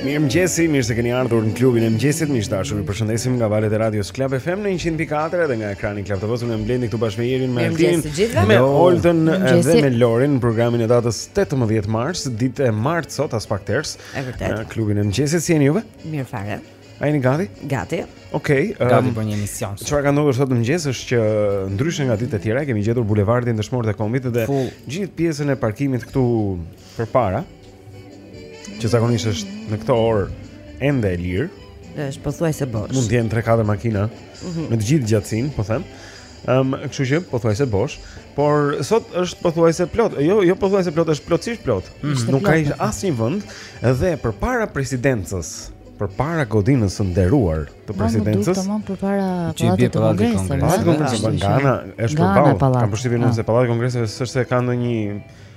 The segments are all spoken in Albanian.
Mirëmëngjesi, mirë se keni ardhur në klubin e mëngjesit Miq të dashur, ju përshëndesim nga valët e radios Club FM në 100.4 Edhe nga ekrani i Club TV-së unë jam Blendi këtu bashkë me Jerin me Altinin Me Olten dhe me Lorin në programin e datës 18 mars Dite e martë sot, aspak ters Në klubin e mëngjesit, si jeni juve? Mirë fare A jeni gati? Gati. Okej. Okay, um, gati për një emision. Çfarë ka ndodhur sot në mëngjes është që ndryshe nga ditët e tjera kemi gjetur bulevardin Dëshmorët e Kombit dhe gjithë pjesën e parkimit këtu përpara, që zakonisht është në këtë orë ende e lirë. Është pothuajse bosh. Mund të jenë 3-4 makina mm -hmm. në të gjithë gjatësinë, po them. Ëm, um, kështu që pothuajse bosh, por sot është pothuajse plot. Jo, jo pothuajse plot, është plotësisht plot. Mm -hmm. Nuk ka asnjë vend dhe përpara presidencës përpara godinës së nderuar të presidencës. Po, përpara pallatit të kongreseve. Pallatit të kongreseve, nga ana, është përballë. Kam përshtypjen se ah. pallatit të kongreseve s'është se ka ndonjë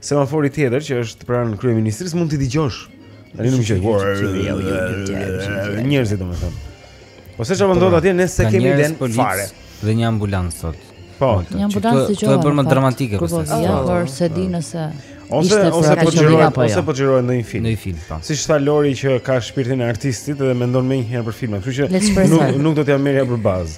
Semafori tjetër që është pranë kryeministrisë mund t'i dëgjosh. Tani nuk e di. Njerëzit domethënë. Po se çfarë ndodh atje ne s'e kemi idenë fare dhe një ambulancë sot. Po, një ambulancë që është bërë më dramatike po. Ja, por s'e di nëse ose ose po xhiroj po ose po xhiroj ndonjë film. Ndonjë film, po. Siç tha Lori që ka shpirtin e artistit dhe mendon menjëherë për filma, kështu që nuk nuk do t'ia merrja për bazë.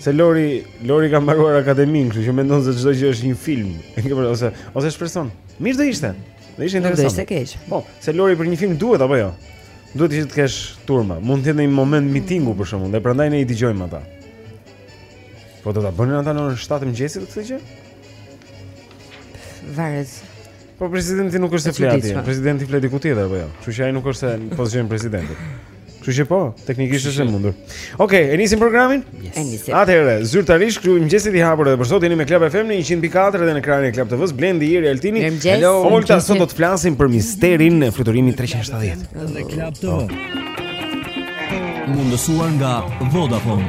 Se Lori, Lori ka mbaruar akademinë, kështu që mendon se çdo gjë është një film. E ke parasysh ose ose shpreson. Mirë do ishte. Do ishte interesant. Do ishte keq. Po, se Lori për një film duhet apo jo? Duhet që të kesh turma. Mund të jetë një moment mitingu për shembull, dhe prandaj ne i dëgjojmë ata. Po do ta bënin ata në orën 7 të mëngjesit këtë gjë? Varet. Po presidenti nuk është se flet atje. Presidenti flet diku tjetër apo jo? Kështu që ai nuk është se po zgjon presidentin. Kështu që po, teknikisht është e mundur. Okej, okay, e nisim programin? Yes. E nisim. Atëherë, zyrtarisht klubi i mëngjesit i hapur edhe për sot jeni me Club FM në 104 dhe në ekranin e Club TV-s Blendi Jeri Altini. Hello. Olta sot do të flasim për misterin e fluturimit 370. Në Club TV. Oh. Mundësuar nga Vodafone.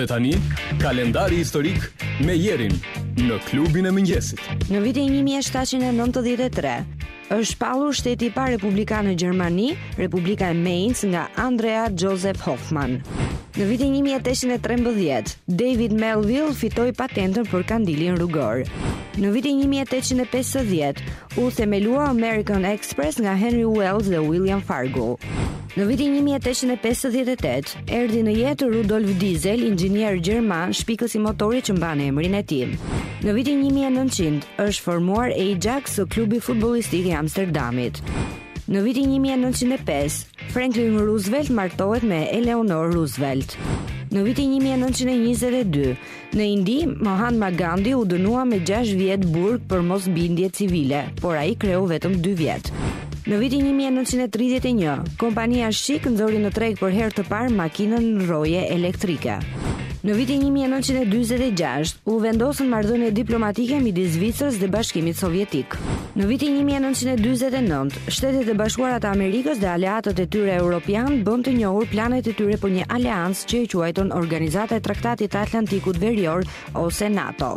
Dhe tani, kalendari historik me Jerin në klubin e mëngjesit. Në vitin 1793, është shpallur shteti i parë republikan në Gjermani, Republika e Mainz nga Andrea Joseph Hoffman. Në vitin 1813, David Melville fitoi patentën për kandilin rrugor. Në vitin 1850, U themelua American Express nga Henry Wells dhe William Fargo. Në vitin 1858, erdhi në jetë Rudolf Diesel, inxhinier gjerman, shpikës i motorit që mban emrin e tij. Në vitin 1900 është formuar Ajax, klubi futbollistik i Amsterdamit. Në vitin 1905, Franklin Roosevelt martohet me Eleanor Roosevelt. Në vitin 1922, Në Indi, Mahatma Gandhi u dënua me gjashtë vjet burg për mosbindje civile, por ai kreu vetëm dy vjet. Në vitin 1931, kompania Schick nxori në treg për herë të parë makinën rroje elektrike. Në vitin 1946 u vendosën marrëdhënie diplomatike midis Zvicrës dhe Bashkimit Sovjetik. Në vitin 1949, Shtetet e Bashkuara të Amerikës dhe aleatët e tyre europianë bënë të njohur planet e tyre për një aleancë që e quajtën Organizata e Traktatit të Atlantikut Verior ose NATO.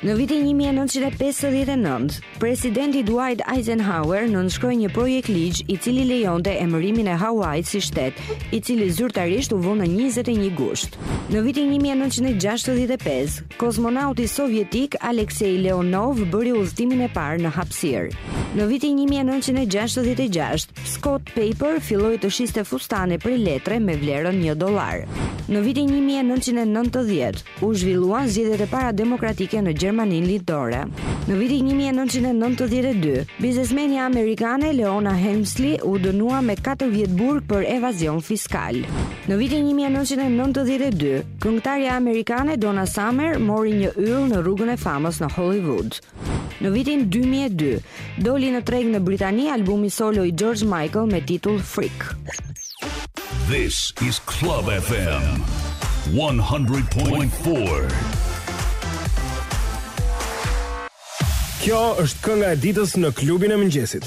Në vitin 1959, presidenti Dwight Eisenhower nënshkroi një projektligj i cili lejonte emërimin e Hawaii si shtet, i cili zyrtarisht u vë në 21 gusht. Në vitin 1965, Kozmonauti sovjetik Alexei Leonov bëri udhëtimin e parë në hapësirë. Në vitin 1966, Scott Paper filloi të shiste fustane prej letre me vlerën 1 dollar. Në vitin 1990, u zhvilluan zgjedhjet e para demokratike në Gjermaninë Lindore. Në vitin 1992, biznesmenja amerikane Leona Helmsley u dënua me 4 vjet burg për evazion fiskal. Në vitin 1992, Këngëtarja amerikane Donna Summer mori një yll në rrugën e famës në Hollywood. Në vitin 2002, doli në treg në Britani albumi solo i George Michael me titull Freeek. This is Club FM 100.4. Kjo është kënga e ditës në klubin e mëngjesit.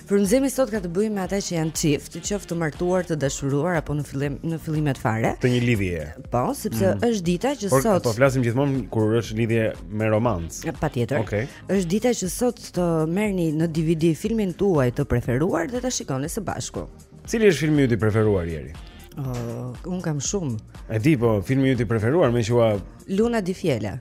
Frymëzimi sot ka të bëjë me ata që janë çift, qoftë të martuar, të dashuruar apo në fillim në fillimet fare. Të një lidhje. Po, sepse mm. është dita që sot. Por po flasim gjithmonë kur është lidhje me romancë. Patjetër. Okej. Okay. Është dita që sot të merrni në DVD filmin tuaj të preferuar dhe ta shikoni së bashku. Cili është filmi yt i preferuar Jeri? Uh, un kam shumë. E di po, filmi yt i preferuar më quaj Luna di Fiele.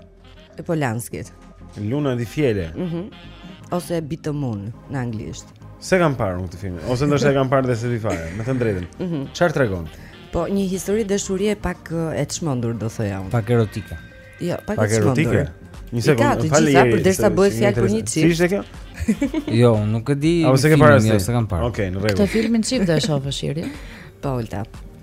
E Polanskit. Luna di fiele. Mhm. Mm Ose Bitter Moon në anglisht. S'e kam parë unë këtë film, ose ndoshta e kam parë dhe s'e di fare, me thënë të drejtën. Mhm. Çfarë mm tregon? Po, një histori dashurie pak e çmendur do thoja unë. Pak erotike. Jo, pak, pak e çmendur. Një sekond, më fal. Ja, për derisa bëhet fjalë për një çift. Si ishte kjo? Jo, nuk e di. Apo s'e ke parë? Jo, s'e kam parë. Okej, në rregull. Këtë filmin çift do e shohësh Jeri? Po, ulta.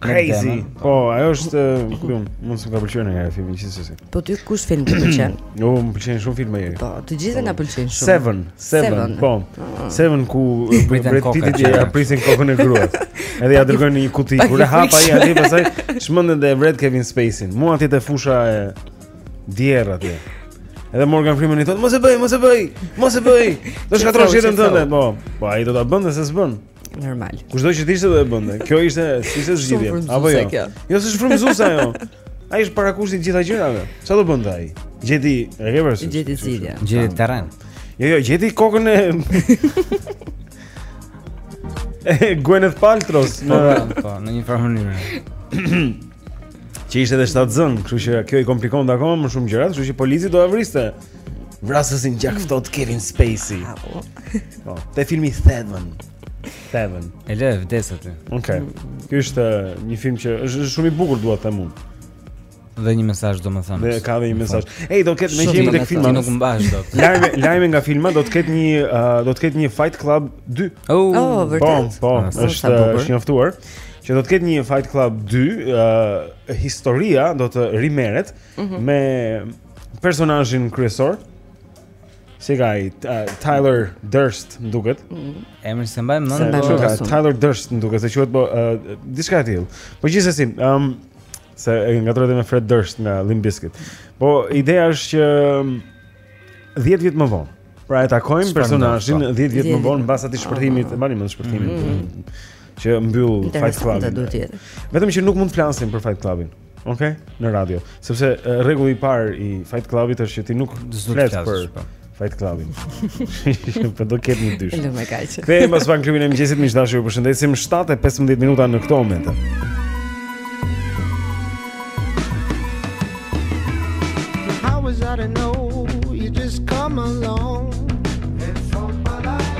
Crazy. Po, ajo është film, mund të më pëlqejë nga filmi gjithsesi. Po ti kush film të pëlqen? Jo, më pëlqen shumë filma e tjerë. Po, të gjithë na pëlqejnë shumë. Seven, Seven, po. Ah. Seven ku Brad Pitt i ja prisin kokën e gruas. Edhe ja dërgojnë në një kuti kur e hap ai aty pastaj çmendet dhe e vret Kevin Spacey. Mu atje te fusha e djerr atje. Edhe Morgan Freeman i thotë, "Mos e bëj, mos e bëj. Mos e bëj. Do shkatërrosh jetën tënde." Po. Po ai do ta bënte se s'bën. Normal. Kushdo që të ishte do e bënte. Kjo ishte, s'kishte zgjidhje. Apo jo. Kjo. Jo se shfrytëzuese ajo. Ai është parakushti i të gjitha gjërave. Çfarë do bënte ai? Gjeti reverse. Gjeti zgjidhje. Gjeti terren. Jo, jo, gjeti kokën e Gwyneth Paltrow në po, në një farë mënyre. që ishte edhe shtatzënë, kështu që kjo i komplikonte akoma më shumë gjërat, kështu që polici do ta vriste. Vrasësin gjakftohtë Kevin Spacey. Po, te filmi Seven. Seven. E le të vdesë aty. Okej. Okay. Ky është uh, një film që është shumë i bukur dua të them unë. Dhe një mesazh domethënë. Dhe ka dhe një mesazh. Ej, do të ketë meqë jemi tek filma. Nuk mbahesh dot. Lajme, lajme nga filma, do të ketë një uh, do të ketë një Fight Club 2. Oh, oh vërtet. Po, po, është është njoftuar që do të ketë një Fight Club 2, uh, historia do të rimerret mm -hmm. me personazhin kryesor. Si ka i uh, Tyler Durst më duket. Mm. Emrin s'e mbaj mend. Po, ka Tyler Durst më duket se quhet po uh, diçka e tillë. Po gjithsesi, ëm um, se e ngatërroj me Fred Durst nga Limp Bizkit. Po ideja është që 10 vjet më vonë. Pra e takojmë personazhin 10 po. vjet më vonë mbas atij shpërthimit, e marrim në shpërthimit. Mm -hmm. Që mbyll Fight Club. Vetëm që nuk mund të flasim për Fight Clubin. Ok, në radio. Sepse rregulli i parë i Fight Club-it është që ti nuk flet për po. Fight Club-in. Po do ketë një dysh. E lëmë kaq. Kthehemi pas pak në klubin e mëngjesit, miq të dashur, ju përshëndesim 7:15 minuta në këto momente. How was I to know you just come along?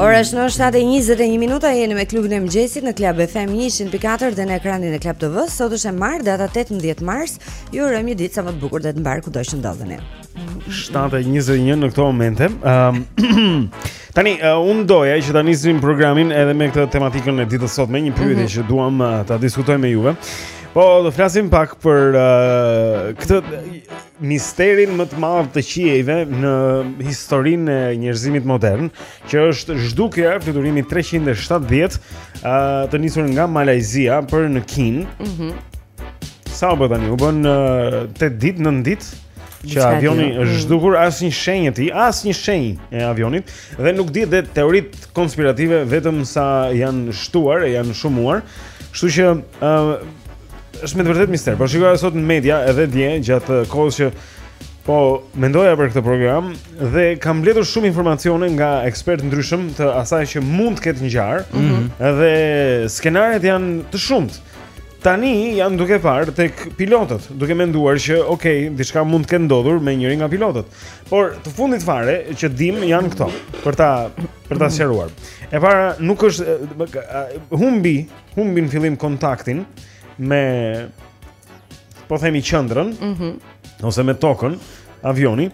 Ora shënon 7:21 minuta jeni me klubin e mëngjesit në Club FM 104 dhe në ekranin e Club TV. Sot është e martë data 18 mars. Ju urojmë një ditë sa më të bukur dhe të mbarë kudo që ndodheni. 7:21 në këto momente. Ëm um, tani uh, unë doja që ta nisim programin edhe me këtë tematikën e ditës sot me një pyetje mm -hmm. që duam uh, ta diskutojmë me juve. Po do flasim pak për uh, këtë misterin më të madh të qiejve në historinë e njerëzimit modern, që është zhdukja e fluturimit 370 uh, të nisur nga Malajzia për në Kinë. Mhm. Mm sa u bë tani? U bënë 8 uh, ditë, 9 ditë? që avioni është mm. zhdukur asnjë shenjë e tij, asnjë shenjë e avionit dhe nuk dihet dhe teoritë konspirative vetëm sa janë shtuar e janë shumuar. Kështu që ë uh, është me të vërtetë mister. Po shikoja sot në media edhe dje gjatë kohës që po mendoja për këtë program dhe kam mbledhur shumë informacione nga ekspertë të ndryshëm të asaj që mund të ketë ngjarë. Mm -hmm. Edhe skenaret janë të shumtë. Tani janë duke parë tek pilotët, duke menduar që ok, diçka mund të ketë ndodhur me njërin nga pilotët. Por të fundit fare që dimë janë këto, për ta për ta sqaruar. E para nuk është humbi, humbi në fillim kontaktin me po themi qendrën, ëh, mm -hmm. ose me tokën, avioni,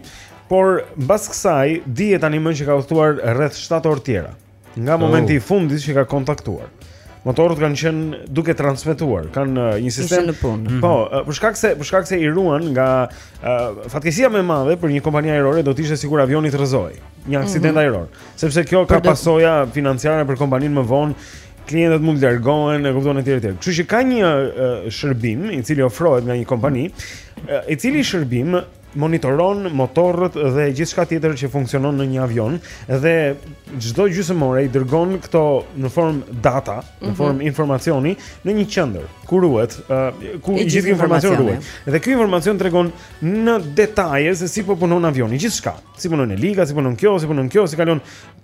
por mbas kësaj dihet tanimë që ka udhëtuar rreth 7 orë të tjera. Nga oh. momenti i fundit që ka kontaktuar. Motorët kanë qenë duke transmetuar, kanë uh, një sistem në punë. Po, mhm. uh, për shkak se për shkak se i ruan nga uh, fatkeqësia më e madhe për një kompani ajrore do të ishte sikur avioni të rrëzohej, një mhm. aksident mm -hmm. ajror, sepse kjo ka pasoja financiare për kompaninë më vonë klientët mund të largohen, e kupton etj etj. Kështu që ka një uh, shërbim i cili ofrohet nga një kompani, uh, i cili shërbim monitoron motorët dhe gjithçka tjetër që funksionon në një avion dhe çdo gjysmë ore i dërgon këto në formë data, mm -hmm. në mhm. formë informacioni në një qendër ku ruhet, uh, ku i gjithë informacioni ruhet. Dhe kjo informacion tregon në detaje se si po punon avioni, gjithçka, si punon liga, si punon kjo, si punon kjo, si kalon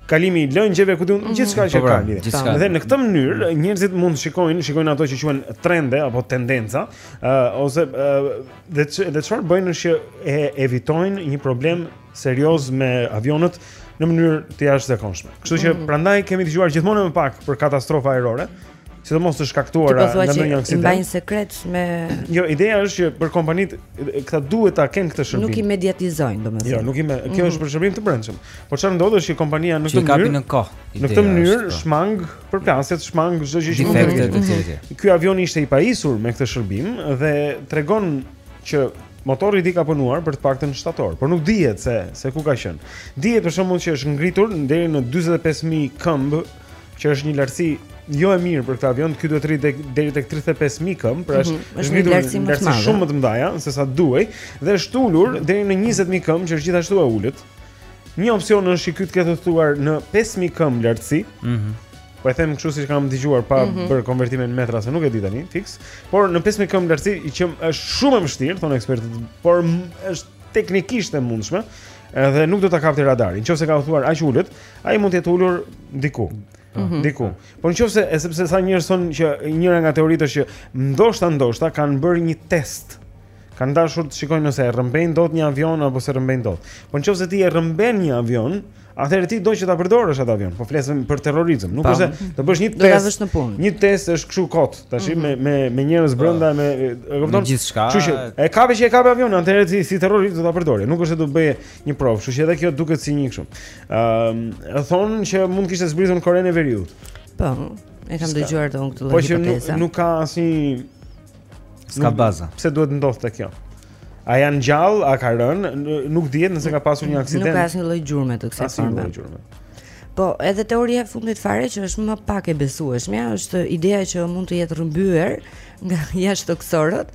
kalimi i lëngjeve, ku di unë mhm. gjithçka që po, ka lidhje. Pra, dhe në këtë mënyrë njerëzit mund të shikojnë, shikojnë ato që quhen trende apo tendenca, uh, ose uh, Dhe dhe çfarë bëjnë është që e evitojnë një problem serioz me avionët në mënyrë të jashtëzakonshme. Kështu që mm. prandaj kemi dëgjuar gjithmonë më pak për katastrofa ajrore, sidomos të shkaktuara nga ndonjë aksident. Mbajnë sekret me Jo, ideja është që për kompanitë këta duhet ta kenë këtë shërbim. Nuk i mediatizojnë, domethënë. Jo, nuk i me... mm. kjo është për shërbim të brendshëm. Por çfarë ndodh është që kompania në këtë mënyrë kapin në kohë. Në këtë mënyrë po. shmang përplasjet, shmang çdo gjë që mund të bëjë. Ky avion ishte i pajisur me këtë shërbim dhe tregon që motori i tij ka punuar për të paktën 7 orë, por nuk dihet se se ku ka qenë. Dihet për shembull që është ngritur deri në 45000 këmbë, që është një lartësi jo e mirë për këtë avion, ky duhet të rrijë deri tek 35000 këmbë, pra është mm -hmm. një lartësi më të madhe, shumë më të mëdha se sa duhej dhe është ulur deri në 20000 këmbë, që është gjithashtu e ulët. Një opsion është që ky të ketë udhëtuar në 5000 këmbë lartësi. Mhm. Mm po e them kështu siç kam dëgjuar pa mm -hmm. bërë konvertimin në metra se nuk e di tani fiks, por në 5000 këmbë lartësi që është shumë e vështirë thonë ekspertët, por është teknikisht e mundshme. Edhe nuk do ta kapte radari. Qoftë se ka udhëtuar aq ulët, ai mund të jetë ulur diku. Po, mhm. diku. Po nëse e sepse ca njerëz thonë që njëra nga teoritë është që ndoshta ndoshta kanë bërë një test. Kanë dashur të shikojnë nëse e rrëmbejnë dot një avion apo s'e rrëmbejnë dot. Po nëse ti e rrëmben një avion, atëherë ti do që ta përdorësh atë avion. Po flasim për terrorizëm. Nuk është se të bësh një test. Një test është kështu kot, tash mhm. me me me njerëz brenda me e kupton? Kështu që e kape, që e kape avionin, atëherë ti si terrorist do ta përdorë. Nuk është se do bëje një provë, kështu që edhe kjo duket si një kështu. Ëm, uh, thonë që mund të kishte zbritur në Korenë e Veriut. Po, e kam dëgjuar dhe këtë. Po që nuk, nuk ka asnjë S'ka baza. Pse duhet të ndodhte kjo? A janë gjallë, a ka rënë, nuk dihet nëse ka pasur një aksident. Nuk ka asnjë lloj gjurme të kësaj forme. Asnjë lloj gjurme. Po, edhe teoria e fundit fare që është më pak e besueshmja është ideja që mund të jetë rrëmbyer nga jashtëtokësorët,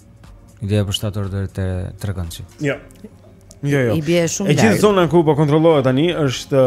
Ideja për shtator do të tregon si. Jo. Jo, jo. I bie shumë. E gjithë zona ku po kontrollohet tani është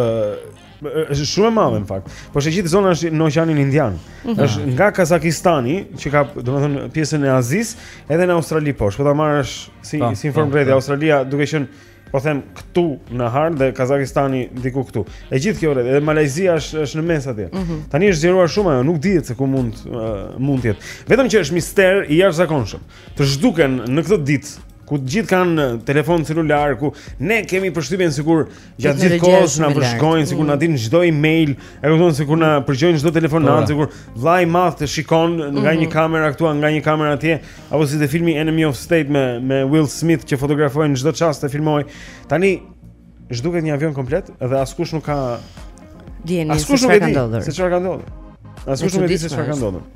është shumë e madhe në fakt. Po është e gjithë zona është në Oqeanin Indian. Mhm. Është nga Kazakistani që ka, domethënë, pjesën e Azisë, edhe në Australi poshtë. Po ta marrësh si po, si në formë po, rrethi po. Australia duke qenë Po them këtu në hartë dhe Kazakistani diku këtu. E gjithë kjo rreth, edhe Malajzia është është në mes atje. Mm -hmm. Tani është zgjeruar shumë ajo, nuk dihet se ku mund uh, mund të jetë. Vetëm që është mister i jashtëzakonshëm. Të zhduken në këto ditë ku të gjithë kanë telefon celular, ku ne kemi përshtypjen sikur gjatë gjithë kohës na përgjojnë, sikur na mm. dinë çdo email, e kupton sikur na përgjojnë çdo telefonatë, po. sikur vllai i madh të shikon nga një mhm. kamerë këtu, nga një kamerë atje. Apo si te filmi Enemy of State me me Will Smith që fotografojnë çdo çast e filmojnë. Tani zhduket një avion komplet dhe askush nuk ka dijeni se çfarë ka ndodhur. Se çfarë ka ndodhur. Askush nuk e di se çfarë ka ndodhur.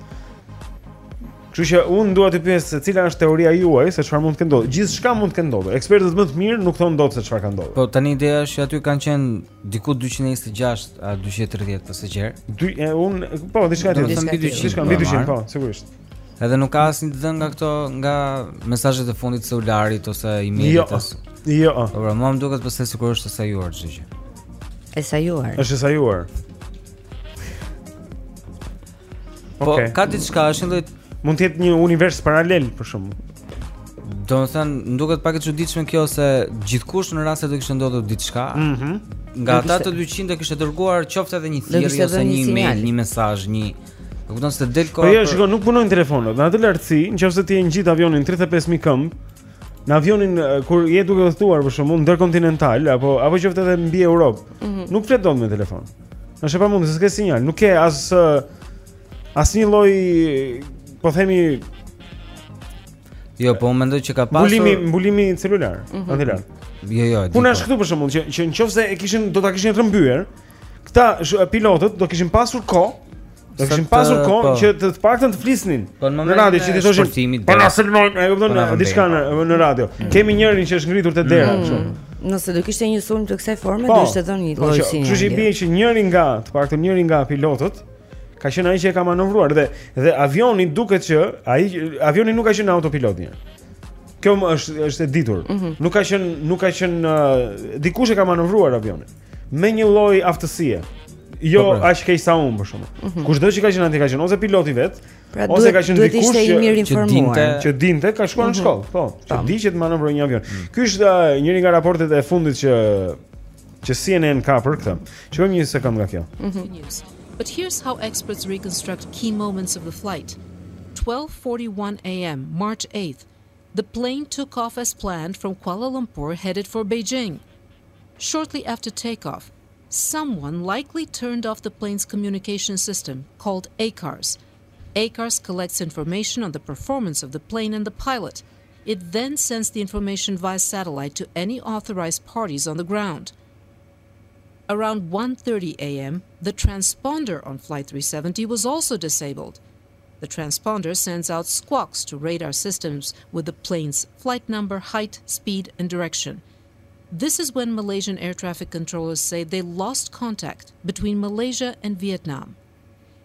Kështu që unë dua të pyes se cila është teoria juaj se çfarë mund të ndodhë. Gjithçka mund të ndodhë. Ekspertët më të mirë nuk thonë dot se çfarë ka ndodhur. Po tani ideja është që aty kanë qenë diku 226 a 230 pasagjerë. Dy unë po diçka tjetër. Diçka mbi 200 po, sigurisht. Edhe nuk ka asnjë të dhënë nga këto nga mesazhet e fundit të celularit ose e-mailit jo, as. Jo. Po pra, më duket pse sikur është e sajuar çdo gjë. E sajuar. Është e sajuar. Po okay. ka diçka, është një mund të jetë një univers paralel për shembull. Domethënë, më duket pak e çuditshme kjo se gjithkush në rast se do kishte ndodhur diçka, ëh, mm -hmm. nga ata të 200 do kishte dërguar qoftë edhe një thirrje ose një email, një mesazh, një Nuk do të dilte kohë. Po jo, shiko, nuk punojnë telefonat. Në atë lartësi, në qoftë se ti e ngjit avionin 35000 këmbë, në avionin kur je duke udhëtuar për shembull ndërkontinental apo apo qoftë edhe mbi Europë, mm -hmm. nuk flet dot me telefon. Është e pamundur, s'ka sinjal, nuk ke as asnjë lloj po themi Jo, po mendoj që ka pasur mbulimi mbulimi celular, mm -hmm. atje lart. Jo, jo. Puna është këtu për shembull që që nëse e kishin do ta kishin rrëmbyer, këta pilotët do kishin pasur kohë Do kishin pasur kohë po. që të të paktën të flisnin po, në radio që t'i thoshin. Po na sulmojnë, e kupton, po diçka në në radio. Mm. Kemi njërin që është ngritur te dera mm. kështu. Nëse do kishte një sulm të kësaj forme, do ishte dhënë një lloj sinjali. Kështu që i bie që njëri nga, të paktën njëri nga pilotët ka qenë ai që e ka manovruar dhe dhe avioni duket që ai avioni nuk ka qenë autopilot një. Kjo është është e ditur. Mhm. Nuk ka qenë nuk ka qenë uh, dikush e ka manovruar avionin. me një lloj aftësie. Jo, po, pra. aq keq sa unë për shkakun. Mm -hmm. Kushdo që ka qenë aty ka qenë ose piloti vetë, pra, ose ka qenë dikush që ishte mirë informuar, që dinte, që dinte ka shkuar në mhm. shkollë, po, që di që të manovrojë një avion. Mm. Ky është uh, njëri nga raportet e fundit që që CNN ka për këtë. Shikojmë një sekondë nga kjo. Mm -hmm. But here's how experts reconstruct key moments of the flight. 12:41 a.m. March 8th. the plane took off as planned from Kuala Lumpur headed for Beijing. Shortly after takeoff, someone likely turned off the plane's communication system called ACARS. ACARS collects information on the performance of the plane and the pilot. It then sends the information via satellite to any authorized parties on the ground. Around 1:30 a.m., the transponder on Flight 370 was also disabled. The transponder sends out squawks to radar systems with the plane's flight number, height, speed, and direction. This is when Malaysian air traffic controllers say they lost contact between Malaysia and Vietnam.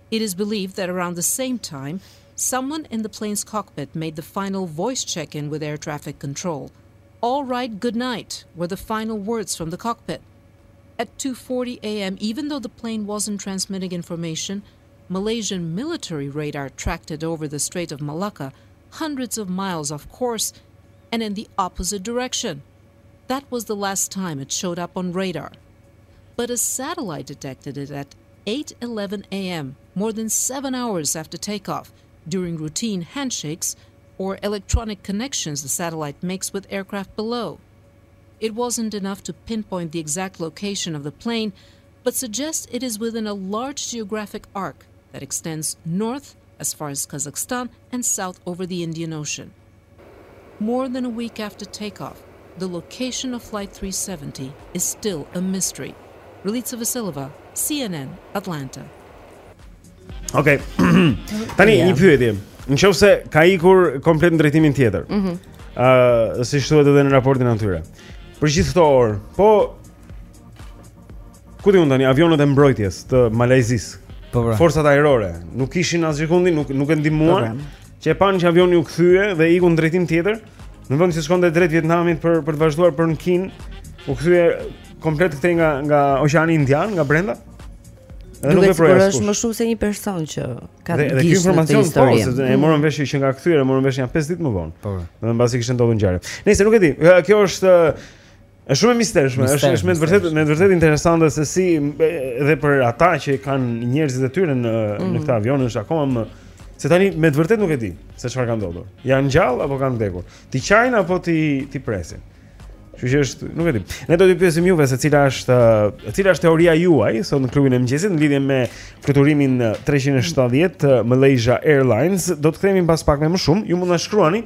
It is believed that around the same time, someone in the plane's cockpit made the final voice check in with air traffic control. All right, good night were the final words from the cockpit. At 2:40 a.m., even though the plane wasn't transmitting information, Malaysian military radar tracked it over the Strait of Malacca, hundreds of miles off course and in the opposite direction. That was the last time it showed up on radar. But a satellite detected it at 8:11 a.m., more than 7 hours after takeoff, during routine handshakes or electronic connections the satellite makes with aircraft below. It wasn't enough to pinpoint the exact location of the plane, but suggests it is within a large geographic arc that extends north as far as Kazakhstan and south over the Indian Ocean. More than a week after takeoff, the location of Flight three hundred and seventy is still a mystery. Ralitsa Vassileva, CNN, Atlanta. Okej. Okay. Tani një pyetje. Nëse ka ikur komplet në drejtimin tjetër. Ëh, mm -hmm. uh, siç thuhet edhe në raportin e tyre. Për gjithë këto orë, po Ku ishin tani avionët e mbrojtjes të Malajzisë. Po pra. Forcat ajrore nuk kishin asgjëkundi, nuk nuk e ndihmuan. Po, që e panë që avioni u kthye dhe iku në drejtim tjetër, në vend që shkonte drejt Vietnamit për për të vazhduar për në Kinë, u kthye komplet këtej nga nga Oqeani Indian, nga brenda. Dhe nuk e projoi. Është më shumë se një person që ka dhe, dhe informacion po, se e mm. morën vesh që ka kthyer, e morën vesh janë 5 ditë më vonë. Po. Dhe mbasi kishte ndodhur ngjarja. Nëse nuk e di, kjo është Është shumë e mistershme, është është me të vërtetë me të vërtetë interesante se si edhe për ata që kanë njerëzit e tyre në mm. në këtë avion është akoma më se tani me të vërtetë nuk e di se çfarë ka ndodhur. Janë gjallë apo kanë vdekur? T'i qajnë apo t'i t'i presin? Kështu që është, nuk e di. Ne do t'ju pyesim juve se cila është, e cila është teoria juaj sot në klubin e mëngjesit në lidhje me fluturimin 370 Malaysia Airlines. Do të kthehemi pas pak me më shumë. Ju mund të na shkruani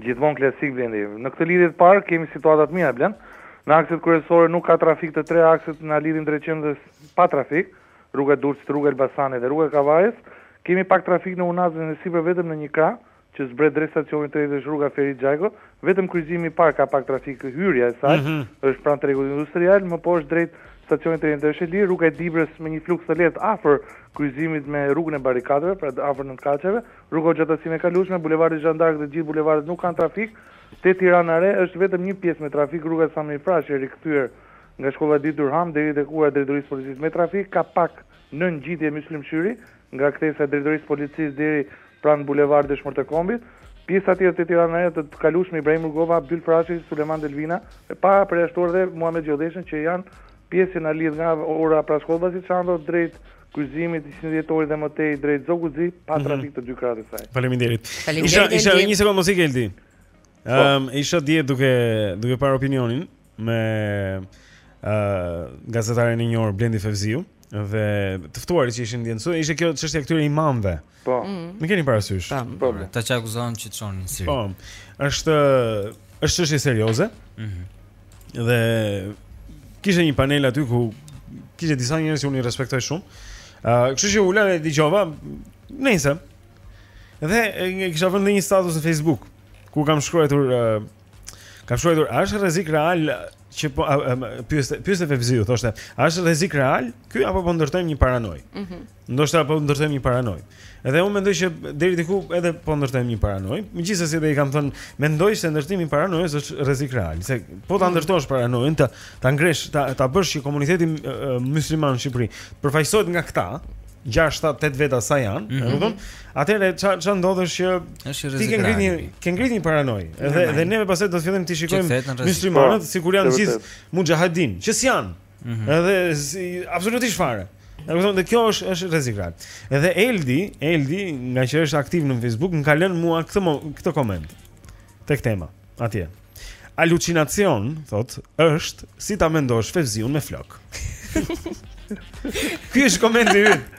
Gjithmonë klasik Blendi. Në këtë lidhje të parë kemi situatë të mirë Blend. Në akset kryesore nuk ka trafik të tre akset na lidhin drejt qendrës pa trafik, rruga e Durrësit, rruga e Elbasanit dhe rruga e Kavajës. Kemi pak trafik në unazën e sipër vetëm në një krah që zbret drejt stacionit të trenit është rruga Ferit Xhajko, vetëm kryqëzimi i parë ka pak trafik hyrja e saj, mhm. është pranë tregut industrial, më poshtë drejt stacionit të trenit është e lirë, rruga e Dibrës me një fluks të lehtë afër kryqëzimit me rrugën e barrikadave, pra afër nëntëkatësheve, Rruga në gjatësi e kalueshme, bulevardi Jeanne d'Arc dhe të gjithë bulevardet nuk kanë trafik. Te Tirana e Re është vetëm një pjesë me trafik, rruga Sami Frashëri e rikthyer nga shkolla Edith Durham deri tek ura e drejtorisë policisë me trafik, ka pak në ngjitje Myslim Shyri, nga kthesa e drejtorisë policisë deri pranë bulevardit Dëshmorët e Kombit. Pjesa tjetër te Tirana e Re të të kalueshme Ibrahim Rugova, Abdyl Frashëri, Sulejman Delvina, e pa përjashtuar dhe Muhamet Gjolleshën që janë pjesë që na lidh nga ura pranë shkollës Vasil Shanto drejt Kryqëzimit të 21 Dhjetorit dhe më tej drejt Zogut të Zi pa mhm. trafik të dy krahët e saj. Faleminderit. Isha isha një sekondë mos ik Eldi. Po. Ehm isha dje duke duke parë opinionin me ë gazetarin e njohur Blendi Fevziu dhe të ftuarit që ishin dje në studio ishte kjo çështja këtyre imamëve. Ëh Po. Mm. E keni parasysh. Po. Këta që akuzohen që çojnë në Siri. Po. Është është çështje serioze. Mhm. Mm dhe kishte një panel aty ku kishte disa njerëz që unë i respektoj shumë. Ë, uh, kështu që u ula dhe dëgjova, nëse. Dhe e kisha vënë një status në Facebook ku kam shkruar uh, kam shkruar a është rrezik real që po pyeste pyeste Fevziu thoshte a është rrezik real ky apo po ndërtojmë një paranojë. Mhm. Mm Ndoshta po ndërtojmë një paranojë. Edhe unë mendoj që deri diku edhe po ndërtojmë një paranojë. Megjithëse dhe i kam thënë, mendoj se ndërtimi i paranojës është rrezik real. Se po ta mm. ndërtosh paranojën, ta ta ngresh, ta ta bësh që komuniteti musliman në Shqipëri përfaqësohet nga këta, 6-7-8 veta sa janë, mm -hmm. kupton? Atëherë ça ça ndodh është që është rrezik. Ti ke ngrit një, ke ngrit një paranojë. Edhe dhe neve pastaj do të fillojmë të shikojmë muslimanët sikur janë gjithë muxhahedin, që s'janë. Mm -hmm. Edhe si, absolutisht fare. E kupton dhe kjo është është rrezik real. Edhe Eldi, Eldi, ngaqë është aktiv në Facebook, më ka lënë mua këtë mo, këtë koment. Tek tema, atje. Alucinacion, thotë, është si ta mendosh Fevziun me flokë. Ky është komenti yt.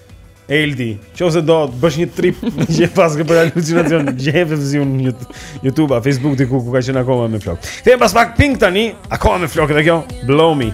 Eldi, qoftë se do bësh një trip gjë, pas kësaj për alucinacion, gjeje Fevziun në YouTube, Facebook diku ku ka qenë akoma me flokë. Kemi pas pak pink tani, akoma me flokë edhe kjo, blow me.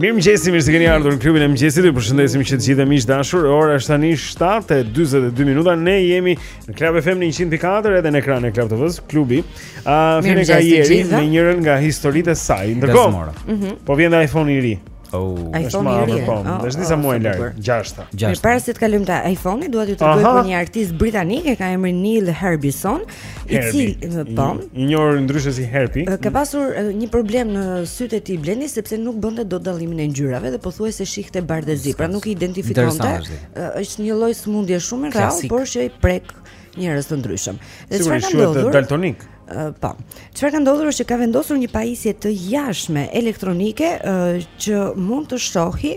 Mirëmëngjesi, mirë se keni ardhur në klubin e mëngjesit Ju përshëndesim që të gjithëve miq të dashur Ora është tani 7.22 minuta Ne jemi në Club FM në 104 Edhe në ekranet e Club TV-së, klubi uh, Mirëmëngjesi të gjithë Me njërën nga historitë e saj Ndërkohë, mm -hmm. po vjen dhe iPhone i ri Oh, iPhone i ri. Po, oh, është disa oh, muaj larg, gjashta. Gjashta. Para se të kalojmë te iPhone-i, dua t'ju tregoj për një artist britanik, e ka emrin Neil Harbison. I cili, po. I njohur ndryshe si Herpi. Ka pasur një problem në sytë e tij Blendi sepse nuk bënte dot dallimin e ngjyrave dhe pothuajse shihte bardhë e zi, pra nuk i identifikonte. Është një lloj sëmundje shumë e rrallë, por që i prek njerëz të ndryshëm. Dhe çfarë ka ndodhur? Sigurisht, daltonik. Po. Çfarë ka ndodhur është që ka vendosur një pajisje të jashtme elektronike që mund të shohë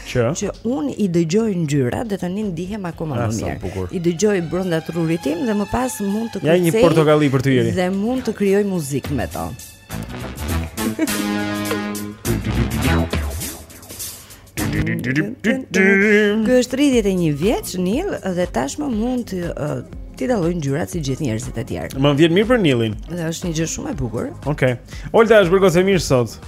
Që? Që unë i dëgjoj ngjyrat dhe tani ndihem akoma ah, më mirë. I dëgjoj brenda trurit tim dhe më pas mund të krijoj. Ja një portokalli për ty Jeri. Dhe mund të krijoj muzikë me to. Ky është 31 vjeç Nil dhe tashmë mund të uh, t'i dallojë ngjyrat si gjithë njerëzit e tjerë. Më vjen mirë për Nilin. Dhe është një gjë shumë e bukur. Okej. Okay. Olta është bërë gocë e mirë sot.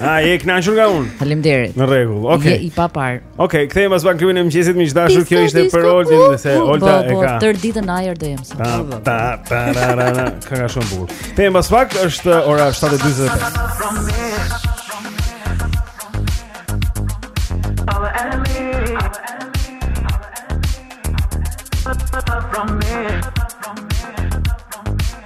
A je e kënaqur nga unë? Faleminderit. Në rregull. Okej. Okay. Je i papar. Okej, okay, kthehemi pas pak te klubi e mëngjesit miq të dashur. Kjo ishte për Oltin, se Olta e ka. Po, tërë ditën në ajër do jem sot. Ta ta ta ra ra ra. Kënga shumë e bukur. Kthehemi pas pak, është ora 7:45. From me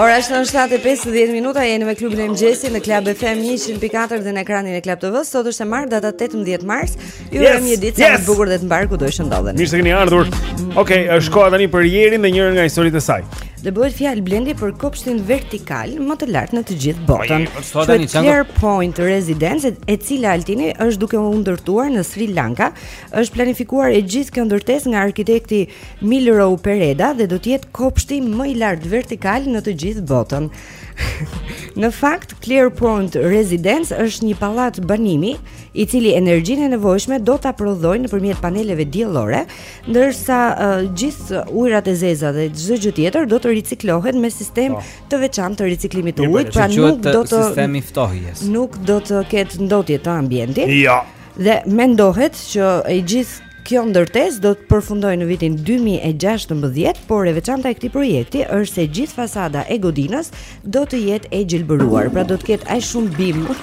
Ora është 7.50 minuta, jeni me klubin e mëngjesit në Club FM 100.4 dhe në ekranin e Club TV-së, sot është e martë data 18 mars, ju urojmë yes, një ditë yes. sa më të bukur dhe të mbarë kudo që ndodheni. Mirë se keni ardhur, okej, okay, është koha tani për Jerin dhe njërën nga historitë e saj. Dhe bëhet fjalë Blendi për kopshtin vertikal më të lartë në të gjithë botën. Quhet Clear Point Residence, e cila Altini është duke u ndërtuar në Sri Lanka. Është planifikuar e gjithë kjo ndërtesë nga arkitekti Milrou Pereda dhe do të jetë kopshti më i lartë vertikal në të gjithë botën. Në fakt, Clearpoint Residence është një pallat banimi, i cili energjinë e nevojshme do ta prodhojë nëpërmjet paneleve diellore, ndërsa uh, gjithë ujërat e zeza dhe çdo gjë tjetër do të riciklohet me sistem po. të veçantë të riciklimit të ujit, pra nuk do të sistemi i ftohjes. Nuk do të ketë ndotje të ambientit. Jo. Dhe mendohet që e gjithë Kjo ndërtesë do të përfundojë në vitin 2016, por e veçanta e këtij projekti është se gjithë fasada e godinës do të jetë e gjelbëruar, pra do të ketë aq shumë bimë.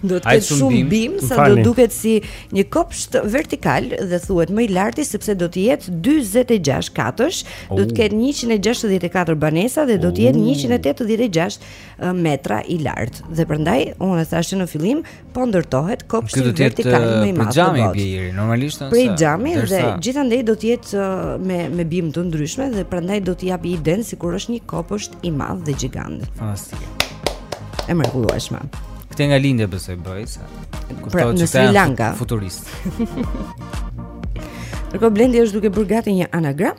Do të ketë shumë bimë, bimë sa do duket si një kopsht vertikal dhe thuhet më i larti sepse do të jetë 46 katësh, oh. do të ketë 164 banesa dhe do të jetë 186 metra i lartë. Dhe prandaj unë e thashë në fillim, po ndërtohet kopshti vertikal më i madh. Për xhami bie iri, normalisht është. Për xhami dhe gjithandej do të jetë uh, me me bimë të ndryshme dhe prandaj do të japi iden sikur është një kopësht i madh dhe gjigant. Fantastike. E mrekullueshme. Këtë nga lindja besoj bëj sa. Pra, në Sri Lanka. Futurist. Ndërkohë Blendi është duke bërë gati një anagram.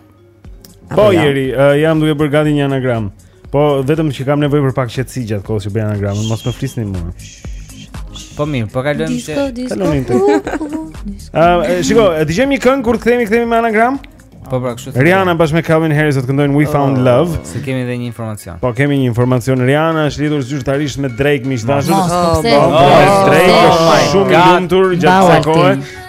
Po jo? jeri, uh, jam duke bërë gati një anagram. Po vetëm që kam nevojë për pak qetësi gjatë kohës që bëj anagramin, mos më flisni mua. Po mirë, po kalojmë se kalojmë te. Ah, shiko, e dëgjojmë një këngë kur kthehemi, kthehemi me anagram. Po pra, kështu. Rihanna bashkë me Calvin Harris do të këndojnë We oh, Found Love. Se kemi edhe një informacion. Po kemi një informacion. Rihanna është lidhur zyrtarisht me Drake, miq dashur. Po, po, po, Drake është oh shumë i lumtur gjatë kësaj kohe.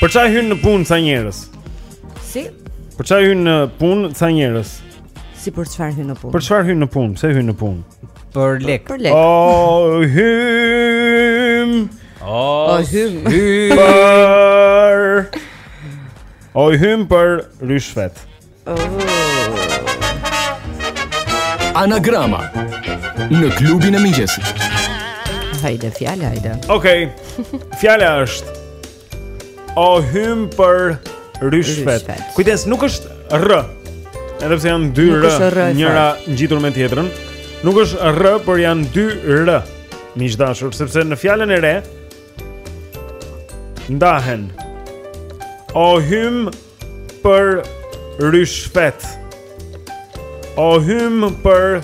Për ça hyn në punë ca njerëz? Si? Për ça hyn në punë ca njerëz? Si për çfarë hyn në punë? Për çfarë hyn në punë? Pse hyn në punë? Për lek. Për lek. O hym. O hym. Për. O hym për ryshfet. Anagrama në klubin e mëngjesit. Hajde fjalë, hajde. Okej. Fjala është O hym për ryshfet. Kujdes, nuk është rr. Edhe pse janë dy r, njëra ngjitur me tjetrën, nuk është rr, por janë dy r. Miq dashur, sepse në fjalën e re ndahen O hym për ryshfet. O hym për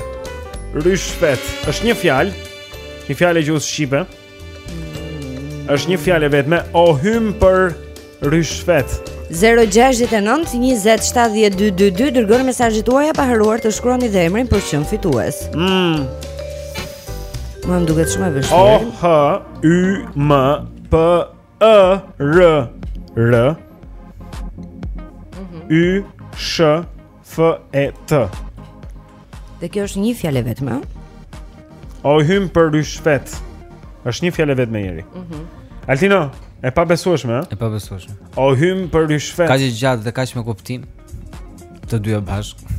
ryshfet. Është një fjalë, një fjalë e gjuhës shqipe. Është një fjalë e vetme, o hym për ryshfet. 0-6-9-20-70-222 Dërgoni mesazhet tuaja pa harruar të shkroni dhe emrin për të qenë fitues mm. Më më duket shumë e vështirë O-H-Y-M-P Ë R R mhm. Y Sh F E T. Dhe kjo është një fjalë e vetme, a? O hym për ryshfet. Është një fjalë e vetme Jeri. Mhm. Mm Altino, e pabesueshme, a? E pabesueshme. O hym për ryshfet. Kaq e gjatë dhe kaq me kuptim. Të dyja bashkë.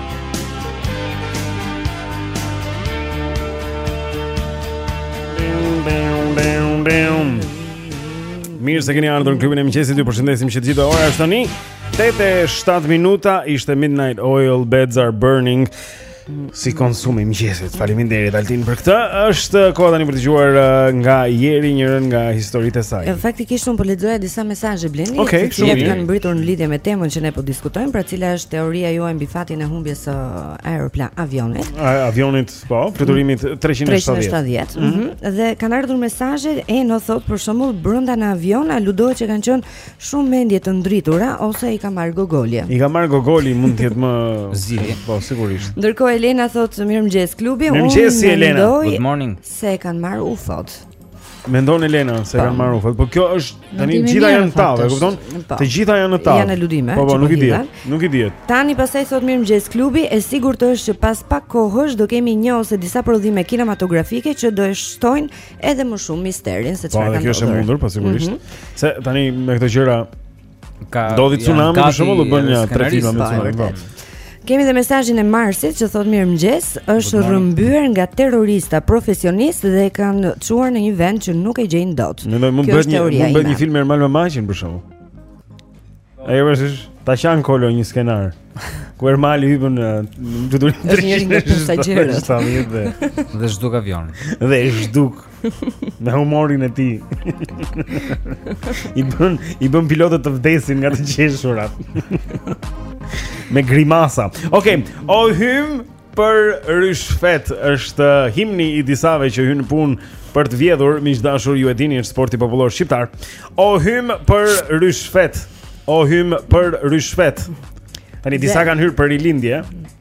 Mirë se keni ardhur në klubin e mëngjesit. Ju përshëndesim që të gjithë ora është tani 8:07 minuta. Ishte Midnight Oil Beds Are Burning. Si konsumi mëngjesit. Faleminderit Altin për këtë. Është koha tani për të dëgjuar uh, nga Jeri njërën nga historitë e saj. Faktikisht unë po lexoja disa mesazhe Blendi, okay, që kanë mbërritur në lidhje me temën që ne po diskutojmë, pra Cila është teoria juaj mbi fatin e humbjes së aeroplan avionit? A, avionit, po, fluturimit 370. 370. Mm -hmm. Dhe kanë ardhur mesazhe e në thot për shembull brenda në avion aludohet që kanë qenë shumë mendje të ndritura ose i ka marr gogoli. I ka marr gogoli mund të jetë më zi, po sigurisht. Ndërkohë Elena thot mirëmëngjes klubi, unë mendoj se e kanë marr ufot. Mendon Elena se e kanë marrë ufot, por kjo është tani të gjitha janë në tavë, e kupton? Po. Të gjitha janë në tavë. Janë aludime. Po, po, nuk dihet. Nuk dihet. Tani pastaj thot mirëmëngjes klubi, e sigurt është që pas pak kohësh do kemi një ose disa prodhime kinematografike që do e shtojnë edhe më shumë misterin se po, çfarë kanë. Po, kjo është e mundur, po sigurisht. Mhm. Se tani me këto gjëra kur ndodhi tsunami për shembull u bën një trafik me tsunami. Po. Kemi dhe mesazhin e Marsit që thot mirëmëngjes, është rrëmbyer nga terrorista profesionistë dhe e kanë çuar në një vend që nuk e gjejnë dot. Mendoj mund të bëhet një mund të bëhet një film me Ermal Mamaqin për shembull. Ai është ta qan kolo një skenar. Ku Ermali hyp në fluturim. Është një nga pasagjerët. Dhe zhduket avioni. Dhe zhduk Me humorin e tij I bën, i bën pilotët të vdesin nga të qeshurat Me grimasa Ok, o hym për ryshfet është himni i disave që hynë në punë për të vjedhur Miq të dashur ju e dini është sporti popullor shqiptar O hym për ryshfet O hym për ryshfet Tani disa kanë hyrë për rilindje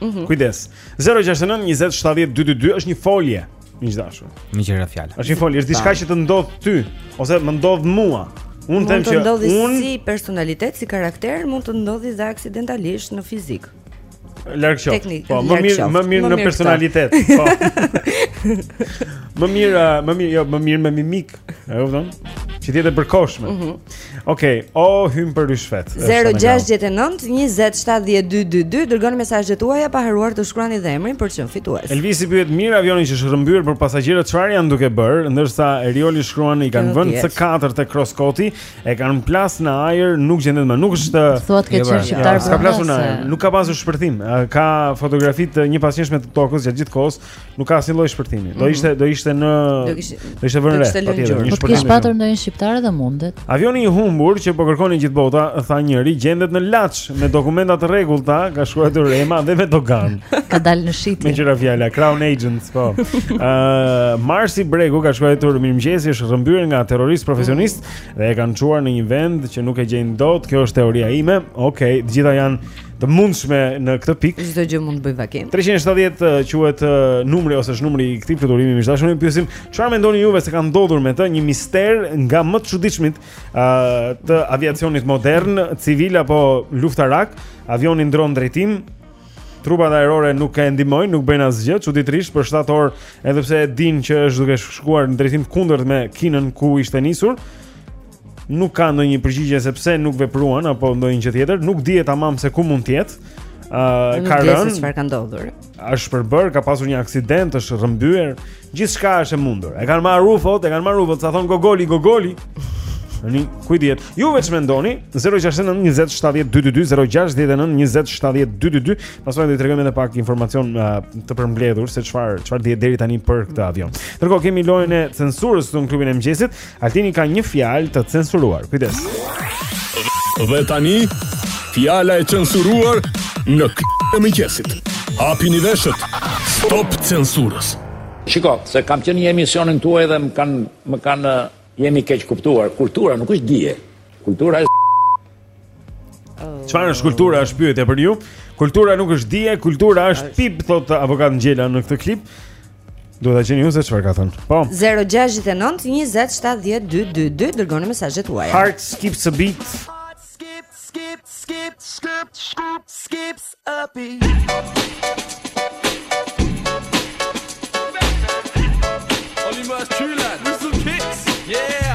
Mm -hmm. Kujdes. 069 20 70 222 është një folje, miq të dashur. Një gjëegjëzë fjalë. Është një folje, është diçka që të ndodh ty ose më ndodh mua. Unë them që unë si personalitet, si karakter mund të ndodhë dhe aksidentalisht në fizik. Larg qoftë. Po, më mirë, më mirë në personalitet. Po. Më mirë, më mirë, jo, më mirë me mimik. E kupton? Që të jetë e përkohshme mm -hmm. Okej, okay. o hym për ryshfet 0-6-9-20-70-222 Dërgoni mesazhet tuaja pa harruar të shkruani dhe emrin për të qenë fitues Elvisi pyet mirë avioni që është rrëmbyer por pasagjerët Çfarë janë duke bërë Ndërsa Erioli shkruan i kanë vënë C4 te kruskoti E kanë plas në ajër nuk gjendet më Nuk është Thua të ketë qenë shqiptar për plasë Nuk ka pasur shpërthim Ka fotografi të njëpasnjëshme të tokës gjatë gjithë kohës Nuk ka asnjë lloj shpërthimi. Do mhm. ishte do ishte në do ishte vënë re. Po të kish patur ndonjë shqiptar edhe mundet. Avioni i humbur që po kërkon gjithë bota, tha njëri, gjendet në Laç me dokumenta të rregullta, ka shkruar Rema dhe me dogan. Ka dalë në shitje. Me gjëra fjala Crown Agents, po. Ë Marsi Bregu ka shkruajtur mirëmëngjes, është rrëmbyer nga terrorist profesionist dhe e kanë çuar në një vend që nuk e gjejnë dot. Kjo është teoria ime. Okej, okay, të gjitha janë të mundshme në këtë pikë. Çdo gjë mund të bëj vakim. 370 uh, quhet uh, numri ose është numri i këtij fluturimi malajzian. Ne pyesim çfarë mendoni juve se ka ndodhur me të një mister nga më të çuditshmit uh, të aviacionit modern, civil apo luftarak, avioni ndron drejtim, trupat ajrore nuk e ndihmojnë, nuk bëjnë asgjë, çuditërisht për 7 orë, edhe pse e dinë që është duke shkuar në drejtim të kundërt me Kinën ku ishte nisur. Nuk ka ndonjë përgjigje se pse nuk vepruan apo ndonjë gjë tjetër, nuk dihet tamam se ku mund të jetë. Ë uh, ka rënë. Çfarë ka ndodhur? Është përbër, ka pasur një aksident, është rrëmbyer, gjithçka është e mundur. E kanë marrë ufot, e kanë marrë ufot, sa thon Gogoli, Gogoli. Ani, ku dihet? Ju ç'mendoni 069 20 70 222 069 20 70 222. Pastaj do të tregojmë edhe pak informacion uh, të përmbledhur se çfarë çfarë dihet deri tani për këtë avion. Ndërkohë kemi lojën e censurës në klubin e mëngjesit. Altini ka një fjalë të censuruar. Kujdes. Dhe tani fjala e censuruar në klubin e mëngjesit. Hapini veshët. Stop censurës. Shiko, se kam qenë në emisionin tuaj dhe më kanë më kanë jemi keqkuptuar. Kultura nuk është dije. Kultura është Çfarë është kultura është pyetja për ju? Kultura nuk është dije, kultura është pip thotë avokat Ngjela në këtë klip. Duhet ta gjeni ju se çfarë ka thënë. Po. 069 20 70 222 dërgoni mesazhet tuaja. Heart skips a beat. Skip, skip, skip, skip, skip, skips a beat. Olly Murs true lad, Rizzle Kicks. Yeah.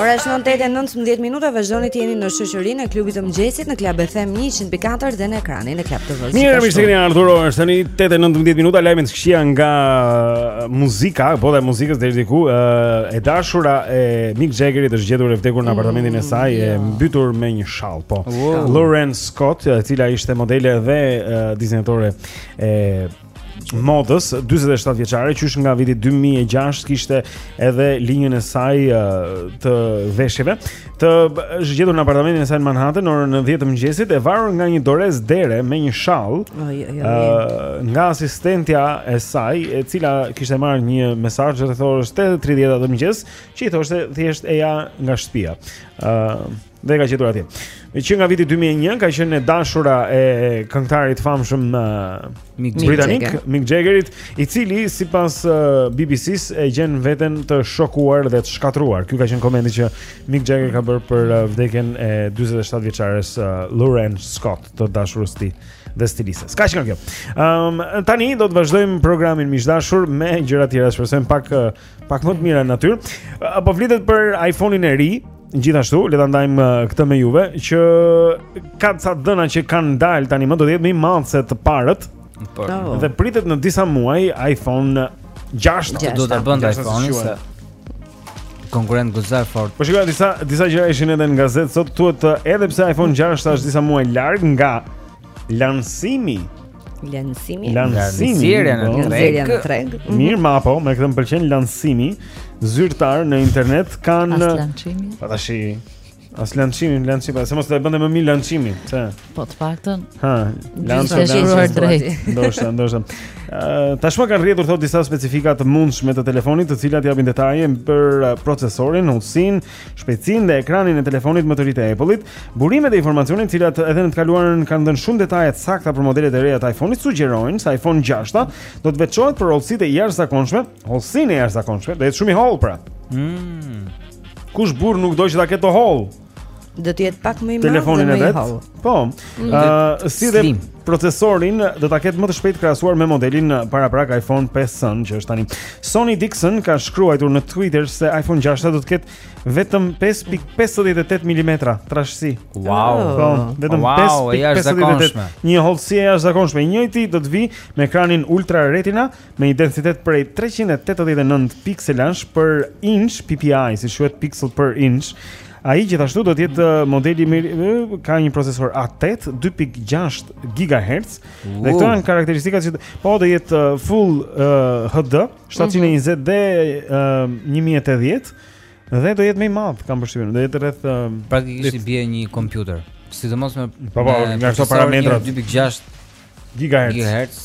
Ora është 8:19 minuta, vazhdoni të jeni në shoqërinë e klubit të mëngjesit në Club FM 104 dhe në ekranin e Club TV. Mirë, mirë se keni ardhur. Ora është tani 8:19 minuta, lajme të këqija nga uh, muzika, bota e muzikës deri diku, uh, e dashura e Mick Jaggerit është gjetur e vdekur në apartamentin e saj, e mm, mbytur me një shall, po. Wow. Lauren Scott, e cila ishte modele dhe uh, dizenjatore e e modës 47 vjeçare qysh nga viti 2006 kishte edhe linjën e saj të veshjeve, është gjetur në apartamentin e saj në Manhattan në orën 10 të mëngjesit e varur nga një dorezë dere me një shall nga asistentja e saj e cila kishte marrë një mesazh rreth orës 8:30 të mëngjesit që i thoshte thjesht eja nga shtëpia ë Dhe ka qetur atje. Me që nga viti 2001 ka qenë e dashura e këngëtarit famshëm uh, Mick Britanik, Mick Jaggerit, i cili sipas uh, BBC-s e gjen veten të shokuar dhe të shkatërruar. Ky ka qenë komenti që Mick Jagger ka bërë për uh, vdekjen e 47 vjeçares uh, Lauren Scott, të dashurës së tij dhe stilistes. Kaq nga kjo. Um, tani do të vazhdojmë programin miq të dashur me gjëra të tjera, shpresojmë pak uh, Pak më të mira natyrisht. Po flitet për iPhone-in e ri, gjithashtu le ta ndajmë uh, këtë me juve që ka ca të dhëna që kanë dalë tani më do të jetë më i madh se të parët. Po. Oh. Dhe pritet në disa muaj iPhone 6 do ta bën iPhone-in se konkurrent goxha fort. Po shikoj disa disa gjëra ishin edhe në gazetë sot thuhet uh, edhe pse iPhone 6 është disa muaj larg nga Lansimi. Lansimi. Lansimi. Lansimi në treg. Mhm. Mirë, ma po, me këtë më pëlqen lansimi. Zyrtar në internet kanë As lansimi. Po tash As lançimin, lançi pa, se mos do të bënte më mirë lançimin, pse? Po të paktën. Ha, lançi është shkruar drejt. Ndoshta, ndoshta. Ëh, tashmë kanë rrjedhur thotë disa specifika të mundshme të telefonit, të cilat japin detaje për procesorin, hutësin, shpejtësinë dhe ekranin e telefonit më të ri të Apple-it, burimet e informacionit, të cilat edhe në të kaluarën kanë dhënë shumë detaje të sakta për modelet e reja të iPhone-it, sugjerojnë se iPhone 6 do të veçohet për hollësitë e jashtëzakonshme, hollësinë e jashtëzakonshme, do jetë shumë i hollë pra. Mm. Kush burrë nuk do që ta ketë të hollë? Do të jetë pak më i madh telefonin e vet. Po. Ëh, si dhe procesorin do ta ketë më të shpejtë krahasuar me modelin paraprak iPhone 5 që është tani. Sonny Dickson ka shkruajtur në Twitter se iPhone 6 do të ketë vetëm 5.58 mm trashësi. Wow. Oh. Po, vetëm 5.58. Një hollësi e jashtëzakonshme. I njëjti do të vijë me ekranin Ultra Retina me një densitet prej 389 pikselash për inch PPI, si quhet pixel per inch. Ai gjithashtu do të jetë uh, modeli me uh, ka një procesor A8 2.6 GHz dhe këto janë karakteristikat që po do jetë uh, full uh, HD 720 dhe uh, 1080 dhe do jetë më i madh, kam përshtypjen. Do jetë rreth uh, Praktikisht i bie një kompjuter, sidomos me Po, po, nga këto procesor parametrat. 2.6 GHz. GHz.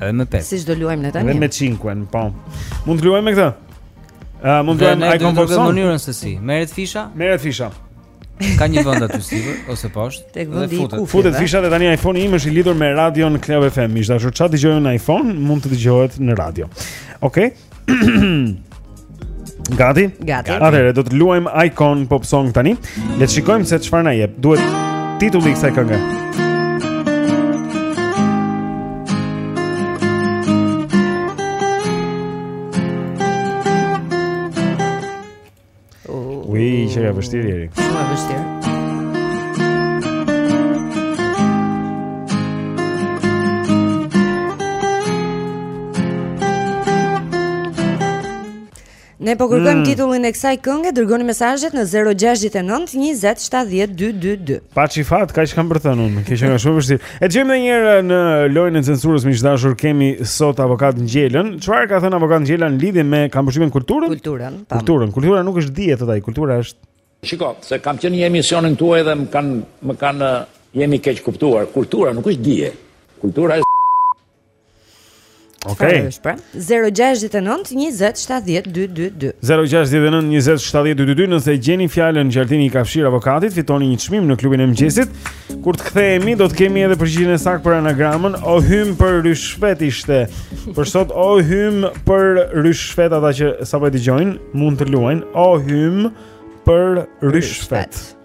Edhe me 5. Siç do luajmë ne tani. Edhe me 5-ën, po. Mund të luajmë me këtë? Ë, mund të luajmë Icon Pop Song. Në mënyrën se si. Merret fisha? Merret fisha. Ka një vend aty sipër ose poshtë. Tek vendi i kufjeve. Futet fisha dhe tani iPhone-i im është i lidhur me radion Club FM. Miq të dashur, çfarë dëgjojmë në iPhone mund të dëgjohet në radio. Okej. Okay? Gati? Gati. Atëherë do të luajmë Icon Pop Song tani. Le të shikojmë se çfarë na jep. Duhet titulli i kësaj kënge. Ui, që ka vështirë jeri. Shumë e vështirë. Ne po kërkojmë mm. titullin e kësaj kënge, dërgoni mesazhet në 069 20 70 222. Paçi fat, kaq kam për t'thënë unë, kjo që është shumë e vështirë. E gjejmë edhe një herë në lojën e censurës miq të dashur kemi sot avokat Ngjelën Çfarë ka thënë avokat Ngjela në lidhje me kam përshimin kulturën? Kulturën, tam Kulturën, kultura nuk është dije të taj, kultura është Shiko, se kam qenë në emisionin tuaj edhe më kanë, më kanë, jemi keqkuptuar Kultura nuk është dije, kultura është Okej. Okay. Pra, 069 20 70 222. 069 20 70 222, nëse gjeni fjalën që Artini i ka fshirë avokatit, fitoni një çmim në klubin e mëngjesit. Kur të kthehemi, do të kemi edhe përgjigjen e saktë për anagramën. O hym për ryshfet ishte. Për sot o hym për ryshfet ata që sapo e dëgjojnë, mund të luajnë o hym për ryshfet. ryshfet.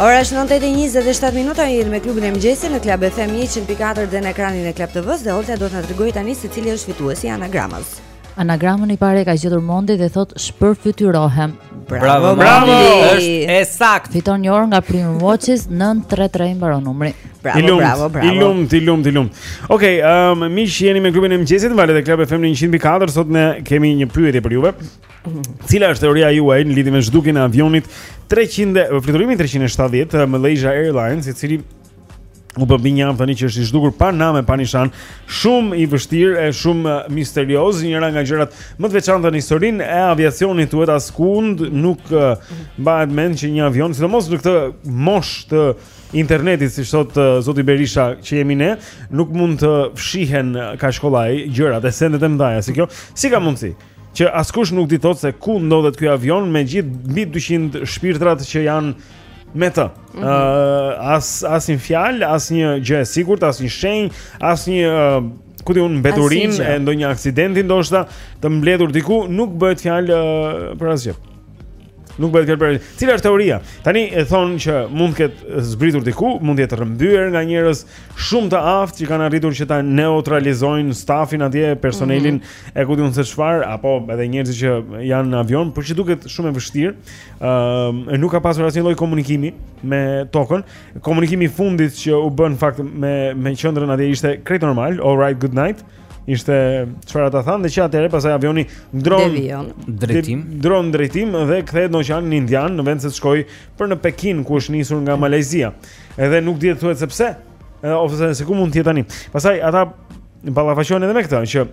Ora është 9:27 minuta jeni me klubin e mëngjesit në Club FM 100.4 dhe në ekranin e Club TV-s dhe Olta do të na tregojë tani se cili është fituesi i anagramës. Anagramën i pari e ka gjetur Mondi dhe thotë shpërfytyrohem. Bravo, bravo. Është e saktë. Fiton një orë nga Prime Watches 933 mbaron numri. Bravo, i lumt, bravo, bravo. I lumt, i lumt, i lumt. Okej, okay, ëm um, miq jeni me klubin e mëngjesit, valët e Club FM 100.4, sot ne kemi një pyetje për juve. Cila është teoria juaj në lidhje me zhdukjen e avionit 300, fluturimi 370 eh Malaysia Airlines, i cili u bë mbi një javë tani që është i zhdukur pa nam pa nishan, shumë i vështirë e shumë eh, misterioz, njëra nga gjërat më të veçanta në historinë e aviacionit thuhet askund nuk eh, mbahet mend që një avion, sidomos në këtë moshë të internetit siç thotë zoti Berisha që jemi ne, nuk mund të fshihen kaq kollaj gjërat e sendet e mëdha si kjo, si ka mundësi? që askush nuk di të thotë se ku ndodhet ky avion me gjithë mbi 200 shpirtrat që janë me të. Mm -hmm. uh, as asnjë fjalë, asnjë gjë e sigurt, asnjë shenjë, asnjë uh, ku di unë mbeturinë e ndonjë aksidenti ndoshta të mbledhur diku, nuk bëhet fjalë uh, për asgjë. Nuk bëhet kërpër. Cila është teoria? Tani eh thonë që mund të ketë zbritur diku, mund të jetë rrëmbyer nga njerëz shumë të aftë që kanë arritur që ta neutralizojnë stafin atje, personelin mm -hmm. e ku di unë se çfarë, apo edhe njerëzit që janë në avion, por që duket shumë e vështirë. Ëm uh, nuk ka pasur asnjë lloj komunikimi me tokën. Komunikimi i fundit që u bë në fakt me me qendrën atje ishte krejt normal. All right, good night. Ishte çfarë ata thanë dhe që atëherë pasaj avioni ndron drejtim, ndron drejtim dhe kthehet në Oqeanin Indian në vend se të shkojë për në Pekin ku është nisur nga Malajzia. Edhe nuk dihet thuhet se pse, ose se ku mund të jetë tani. Pastaj ata ballafaqohen edhe me këtë që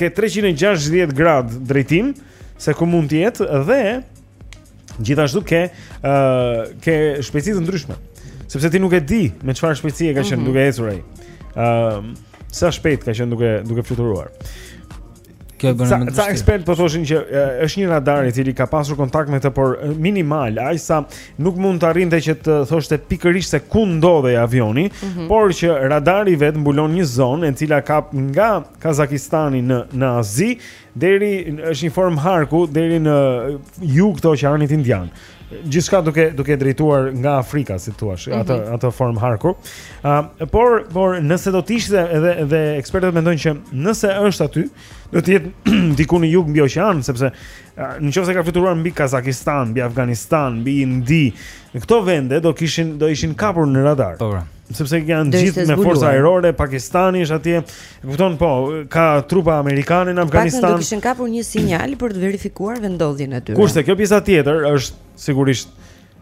ke 360 grad drejtim se ku mund të jetë dhe Gjithashtu ke ë uh, ke shpejtësi të ndryshme. Sepse ti nuk e di me çfarë shpejtësie ka qenë mm -hmm. duke ecur ai. Ë uh, sa shpejt ka qenë duke duke fluturuar. Kjo e bën më të. Ca ekspertë po thoshin që uh, është një radar i cili ka pasur kontakt me të por minimal, aq sa nuk mund të arrinte që të thoshte pikërisht se ku ndodhej avioni, mm -hmm. por që radari vetë mbulon një zonë e cila kap nga Kazakistani në në Azi Deri është një formë harku deri në jug të Oqeanit Indian. Gjithçka duke duke drejtuar nga Afrika, si thua, mhm. atë mm -hmm. atë formë harku. Ë, uh, por por nëse do të ishte edhe edhe ekspertët mendojnë që nëse është aty, do të jetë diku në jug mbi oqean, sepse uh, nëse ka fluturuar mbi Kazakistan, mbi Afganistan, mbi Indi, këto vende do kishin do ishin kapur në radar. Po. sepse janë gjithë me forca ajrore, Pakistani është atje. E kupton po, ka trupa amerikane në Afganistan. Pastaj do kishin kapur një sinjal për të verifikuar vendndodhjen e tyre. Kurse kjo pjesa tjetër është sigurisht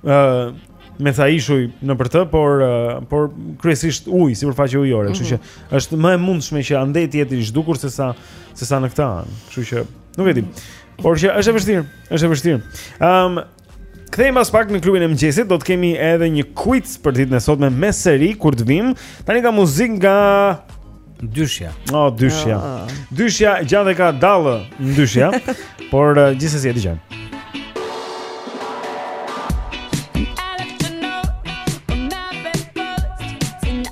ë uh, me ca ishuj nëpër të, por uh, por kryesisht ujë, sipërfaqe ujore, kështu mm -hmm. që mhm. është më e mundshme që andej të jetë i zhdukur sesa sesa në këtë anë. Kështu që nuk e di. Por që është e vështirë, është e vështirë. Ëm um, Kthehemi pas pak në klubin e mëngjesit, do të kemi edhe një quiz për ditën e sotme me seri kur të vijmë. Tani ka muzikë nga Dyshja. Oh, dyshja. Oh. Dyshja gjatë ka dallë në dyshja, por uh, gjithsesi e dëgjojmë.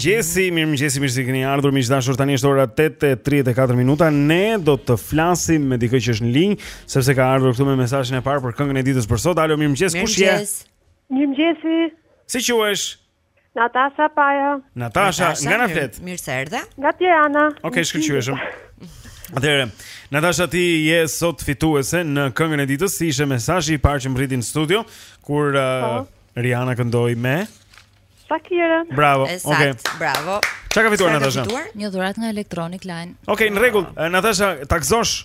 mëngjesi, mirë mëngjesi, mirë se keni ardhur. Miq të dashur, tani është ora 8:34 minuta. Ne do të flasim me dikë që është në linjë, sepse ka ardhur këtu me mesazhin e parë për këngën e ditës për sot. Alo, mirë mëngjes, kush je? Mirë mëngjesi. Si quhesh? Natasha Paja. Natasha, Natasha nga na flet? Mirë se erdhe. Nga Tirana. Okej, okay, shkëlqyeshëm. Atëherë, Natasha ti je sot fituese në këngën e ditës, si ishte mesazhi i parë që mbriti në studio kur uh, Rihanna këndoi me Shakira. Bravo. Okej. Okay. Bravo. Çka ka fituar Natasha? Një dhuratë nga Electronic Line. Okej, okay, në rregull. Natasha, ta gëzosh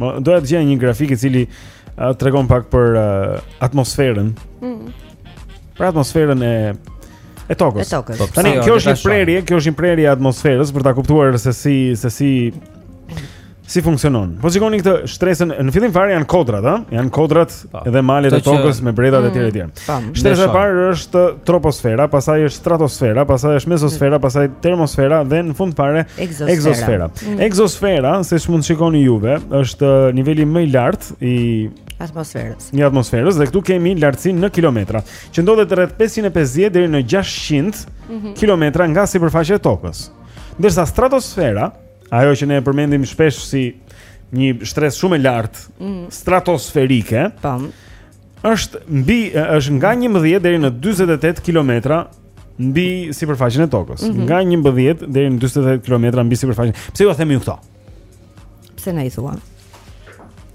Më doja të gjeja një grafik i cili uh, tregon pak për uh, atmosferën. Mm. Për atmosferën e e tokës. E tokës. Po, Tani jo, kjo është një prerje, kjo është një prerje e atmosferës për ta kuptuar se si se si si funksionon. Po shikoni këtë shtresën, në fillim fare janë kodrat, ëh? Janë kodrat Po. Dhe malet e tokës me bretat etj etj. Mm. Shtresa e parë është troposfera, pastaj është stratosfera, pastaj është mezosfera, mm. pastaj termosfera dhe në fund fare ekzosfera. Ekzosfera, mm. siç mund shikoni juve, është uh, niveli më i lartë i atmosferës. Një atmosferës dhe këtu kemi lartësinë në kilometra, që ndodhet rreth 550 deri në 600 mhm. kilometra nga sipërfaqja e tokës. Ndërsa stratosfera Ajo që ne e përmendim shpesh si një shtresë shumë e lartë mm. stratosferike. Tam. Po. Është mbi është nga 11 deri në 48 kilometra mbi sipërfaqen e tokës. Mm -hmm. Nga 11 deri në 48 kilometra mbi sipërfaqen. Pse jua them ju këto? Pse na i thua?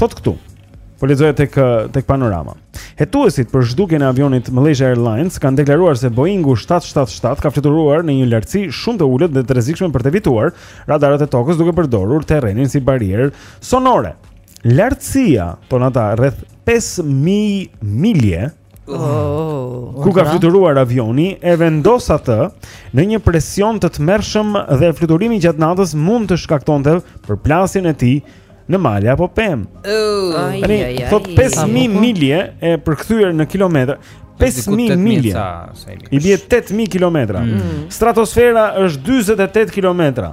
Thotë këtu. Po lexoj tek tek panorama. Hetuesit për zhdukjen e avionit Malaysia Airlines kanë deklaruar se Boeingu 777 ka fluturuar në një lartësi shumë të ulët dhe të rrezikshme për të evituar radarët e tokës duke përdorur terrenin si barrierë sonore. Lartësia, thonë ata, rreth 5000 milje, Oh, ku ka fluturuar avioni e vendos atë në një presion të tmerrshëm dhe fluturimi gjatë natës mund të shkaktonte përplasjen e tij në male apo pemë. Oh, Tani thotë 5000 milje e përkthyer në kilometra. 5000 milje. I bie 8000 kilometra. Mm. Stratosfera është 48 kilometra.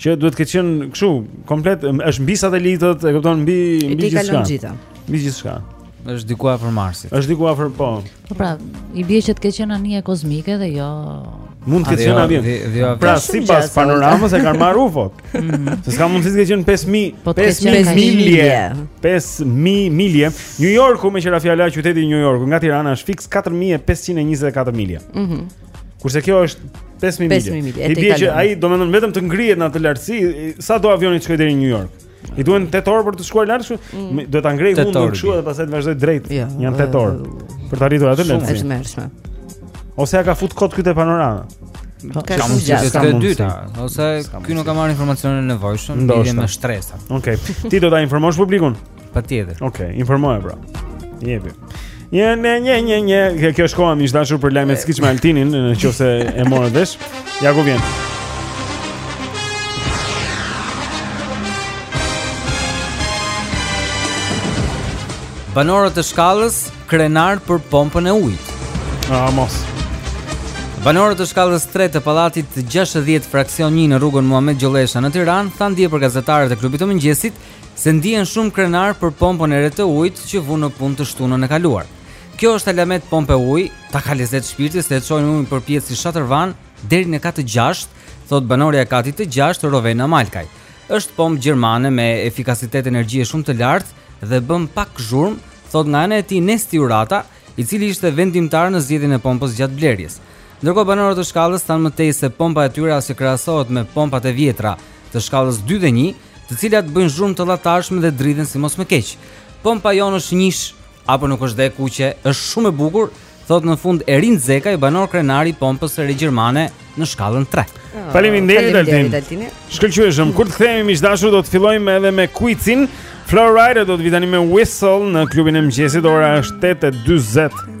Që duhet të ketë qenë kështu, komplet është mbi satelitët, e kupton mbi mbi gjithçka. Mbi gjithçka. Është diku afër Marsit. Është diku afër po. Po pra, i bie që të ketë qenë anije kozmike dhe jo Mund të ketë qenë avion. Pra sipas panoramës e kanë marrë UFO-t. Mhm. Se s'ka mundësi të ketë qenë 5000, 5000 po milje. 5000 milje. New Yorku me që ra fjala qyteti i New Yorkut nga Tirana është fiks 4524 milje. Mhm. Kurse kjo është 5000 milje. 5000 milje. I bie që ai domethënë vetëm të ngrihet në atë lartësi, sa do avioni të shkojë deri në New York. I duhen 8 orë për të shkuar lart, mm. duhet ta ngrejë hundën kështu dhe pastaj të vazhdojë drejt. Ja, jo, Janë 8 orë për të arritur atë lartësi. E tmerrshme. Ose ia ka fut kot kjo panorama. Po, ka shumë gjasa. Ka shumë, e dyta, ose ky nuk ka marrë informacionin e nevojshëm, lidhur me shtresën. Okej. Ti do ta informosh publikun? Patjetër. Okej, okay, informoje pra. Jepi. Një një një një një, kjo, kjo shkon, miq të dashur, për lajmet skeç me Altinin, nëse e morët vesh. Ja ku vjen. Banorët e shkallës krenarë për pompën e ujit. Ah, mos. Banorët e shkallës 3 të pallatit 60 fraksion 1 në rrugën Muhamet Gjollesha në Tiranë thanë dje për gazetarët e klubit të mëngjesit se ndihen shumë krenar për pompën e re të ujit që vunë në punë të shtunën e kaluar. Kjo është alamet pompe uji, ta ka lezet shpirti se e çojnë ujin përpjetë si shatërvan deri në kat të 6, thot banorja e katit të 6 Rovena Malkaj. Është pompë gjermane me efikasitet energjie shumë të lartë dhe bën pak zhurmë, thot nga ana e tij Nesti Urata, i cili ishte vendimtar në zgjedhjen e pompës gjatë blerjes. Ndërkohë banorët e shkallës thanë më tej se pompa e tyre as që krahasohet me pompat e vjetra të shkallës 2 dhe 1, të cilat bëjnë zhurmë të llahtarshme dhe dridhen si mos më keq. Pompa jonë është njësh apo nuk është dhe e kuqe, është shumë e bukur, thot në fund Erin Zekaj, banor krenar i pompës së re gjermane në shkallën 3. Oh, Faleminderit Altin. Shkëlqyeshëm. Kur të kthehemi miq të dashur do të fillojmë edhe me kuicin. Flo Rida do të vijë tani me Whistle në klubin e mëngjesit. Ora është 8:40.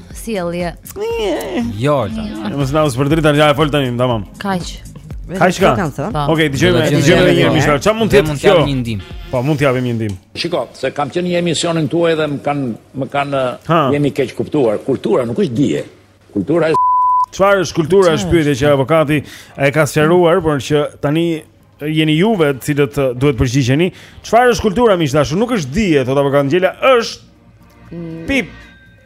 Sjellje. Jo, Olta. Mos na usfërdrit tani, ja e fol tani, tamam. Kaq. Kaq ka. Po. Okej, dëgjojmë, dëgjojmë edhe një herë miq të dashur. Çfarë mund të jetë kjo? Një ndihmë. Po, mund të japim një ndihmë. Shiko, se kam qenë në emisionin tuaj dhe më kanë më kanë jemi keqkuptuar. Kultura nuk është dije. Kultura është Çfarë është kultura është pyetja që avokati e ka sqaruar, por që tani jeni juve të cilët duhet të përgjigjeni. Çfarë është kultura miq të dashur? Nuk është dije, thotë avokati Ngjela, është mm. pip.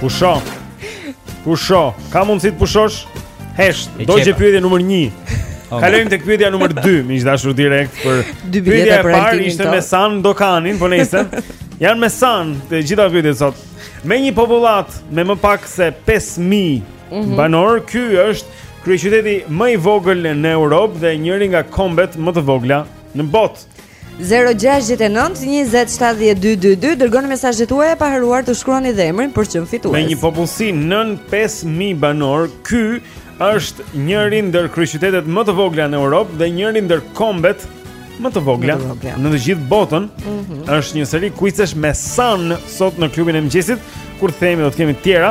Pusho. Pusho. Ka mundësi të pushosh? Hesht, doje pyetje numër një. Kalojmë tek pyetja numër 2, miq të dashur direkt por pyetja e parë ishte me Sandokanin, po nejse. Janë me San, të gjitha pyetjet sot. Me një popullatë me më pak se 5000 mm -hmm. banorë, ky është kryeqyteti më i vogël në Europë dhe njërit nga kombet më të vogla në botë. 0-6-9-27-12-22 Dërgoni mesazhet tuaja pa harruar të shkruani dhe emrin për të qenë fitues Me një popullsi nën 5.000 banorë Ky është njëri ndër kryeqytetet më të vogla në Europë Dhe njëri ndër kombet më të vogla Në të gjithë botën mm -hmm. është një seri kuicesh me San sot në klubin e mëngjesit Kur të kthehemi do të kemi të tjera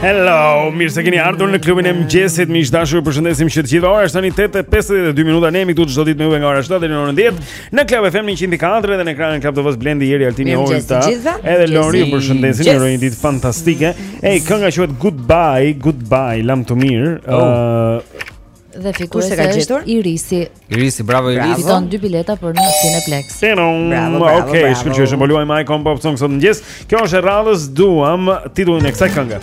Hello, mirë se keni ardhur në klubin e mëngjesit. Miq të dashur, ju përshëndesim që të gjithë. Ora është tani 8:52 minuta. Ne jemi këtu çdo ditë me ju nga ora 7 deri në orën 10. Në Club FM 104 edhe në ekranin Club TV Blendi, Eri, Altini Olta. Edhe Lori ju përshëndesim, ju urojmë ditë fantastike. Ej, kënga quhet Goodbye, Goodbye, lamtumirë. Ëh, oh. uh, dhe fitues e ka gjetur Irisi. Irisi, bravo Irisi. Fiton dy bileta për në Cineplexx. Bravo, bravo, bravo. Okej, okay, shkëlqyeshëm, po luajmë Icon Pop Song sot në mëngjes. Kjo është e radhës, duam titullin e kësaj kënge.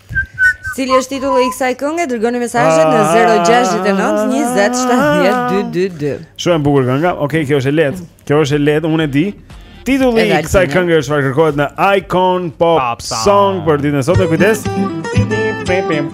Cili është titulli i kësaj kënge? Dërgoni mesazhet në 069 20 70 222. Shumë e bukur kënga. Okej, okay, kjo është e lehtë. Kjo është e lehtë, unë e di. Titulli i kësaj kënge është çfarë kërkohet në Icon Pop Song për ditën e sotme. Kujdes. Pim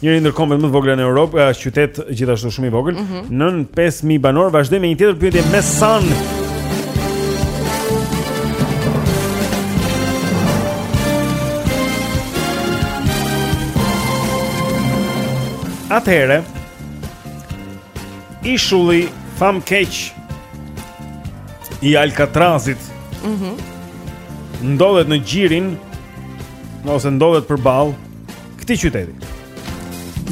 Njëri ndër kombet më të vogla në Europë, është qytet gjithashtu shumë i vogël, mm -hmm. nën 5000 banorë, vazhdoj me një tjetër pyetje me San. Atëherë, ishulli famkeq i Alcatrazit. Mhm. Mm ndodhet në gjirin ose ndodhet përballë këtij qyteti.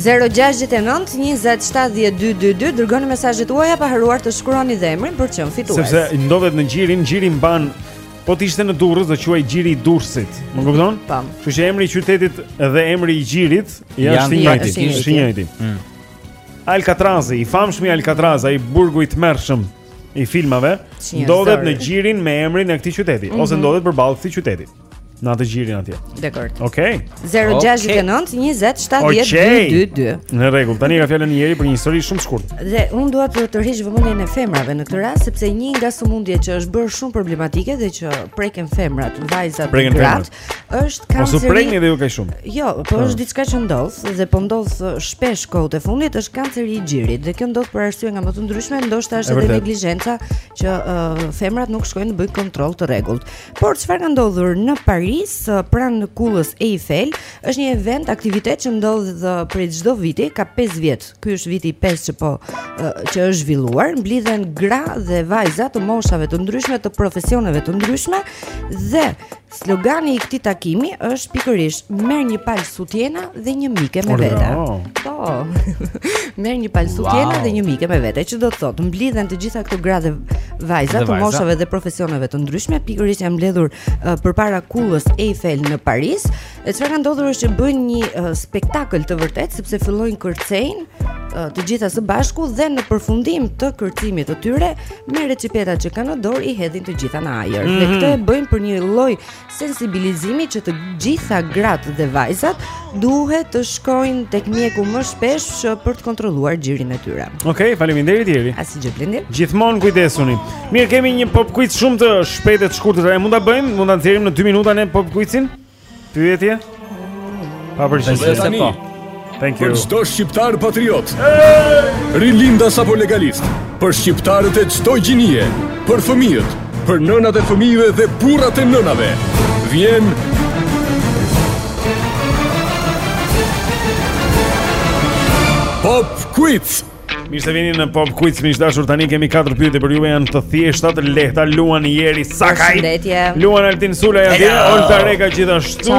069 20 70 222 Dërgoni mesazhet tuaja pa harruar të shkruani dhe emrin për të qenë fitues Sepse ndodhet në gjirin, gjiri mban Po të ishte në Durrës do quhej gjiri i Durrësit Më kupton? Po po. Që emri i qytetit dhe emri i gjirit Është i njëjti është i njëjti mm. Alkatrazi, i famshmi Alkatrazi, burgu i tmerrshëm i filmave ndodhet në gjirin me emrin e këtij qyteti mm -hmm. ose ndodhet përballë këtij qyteti. Në atë gjirin atje. Dakord. Okej. 069 20 70 222. Në rregull. Tani ka fjalën Jeri për një histori shumë të shkurtër. Dhe unë dua të tërheq vëmendjen e femrave në këtë rast sepse një nga sëmundjet që është bërë shumë problematike dhe që preken femrat, vajzat, preken gratë, është kanceri. Mos u prekni dhe ju kaq shumë. Jo, po është diçka që ndodh dhe po ndodh shpesh kohët e fundit është kanceri i gjirit dhe kjo ndodh për arsye nga më të ndryshme, ndoshta është edhe neglizhenca që uh, femrat nuk shkojnë të bëjnë kontroll të rregullt. Por çfarë ka ndodhur në Paris, pranë kullës Eiffel, është një event, aktivitet që ndodh prej çdo viti, ka 5 vjet. Ky është viti i 5 që po që është zhvilluar, mblidhen gra dhe vajza të moshave të ndryshme, të profesioneve të ndryshme dhe slogani i këtij takimi është pikërisht merr një palë sutjena dhe një mike me vete. Po. Merr një palë sutjena dhe një mike me vete, që do të thotë mblidhen të gjitha këto gra dhe vajza të moshave dhe profesioneve të ndryshme, pikërisht janë mbledhur uh, përpara kullës Eiffel në Paris. E çfarë ka ndodhur është që bëjnë një uh, spektakël të vërtetë sepse fillojnë kërcejnë uh, të gjitha së bashku dhe në përfundim të kërcimit të tyre me reçipetat që kanë në dorë i hedhin të gjitha në ajër. Mm -hmm. Dhe mhm. këtë e bëjnë për një lloj sensibilizimi që të gjitha gratë dhe vajzat duhet të shkojnë tek mjeku më shpesh për të kontrolluar gjirin e tyre. Okej, okay, faleminderit Jeri. Asgjë Blendi. Gjithmonë kujdesuni. Mirë, kemi një pop quiz shumë të shpejtë e të shkurtër. Mund ta bëjmë? Mund ta nxjerrim në 2 minuta ne pop quizin? Pyetje. Po, përgjithësisht po. Thank you. Për çdo shqiptar patriot. Rilindas apo legalist. Për shqiptarët e çdo gjinie, për fëmijët, për nënat e fëmijëve dhe burrat e nënave. Vjen Pop Quiz. Mirë se vini në Pop Quiz, miq të dashur. Tani kemi katër pyetje për juve, janë të thjeshta, të lehta. Luan Jeri Sakaj. Luan Altin Sulaj dhe Olta Reka gjithashtu.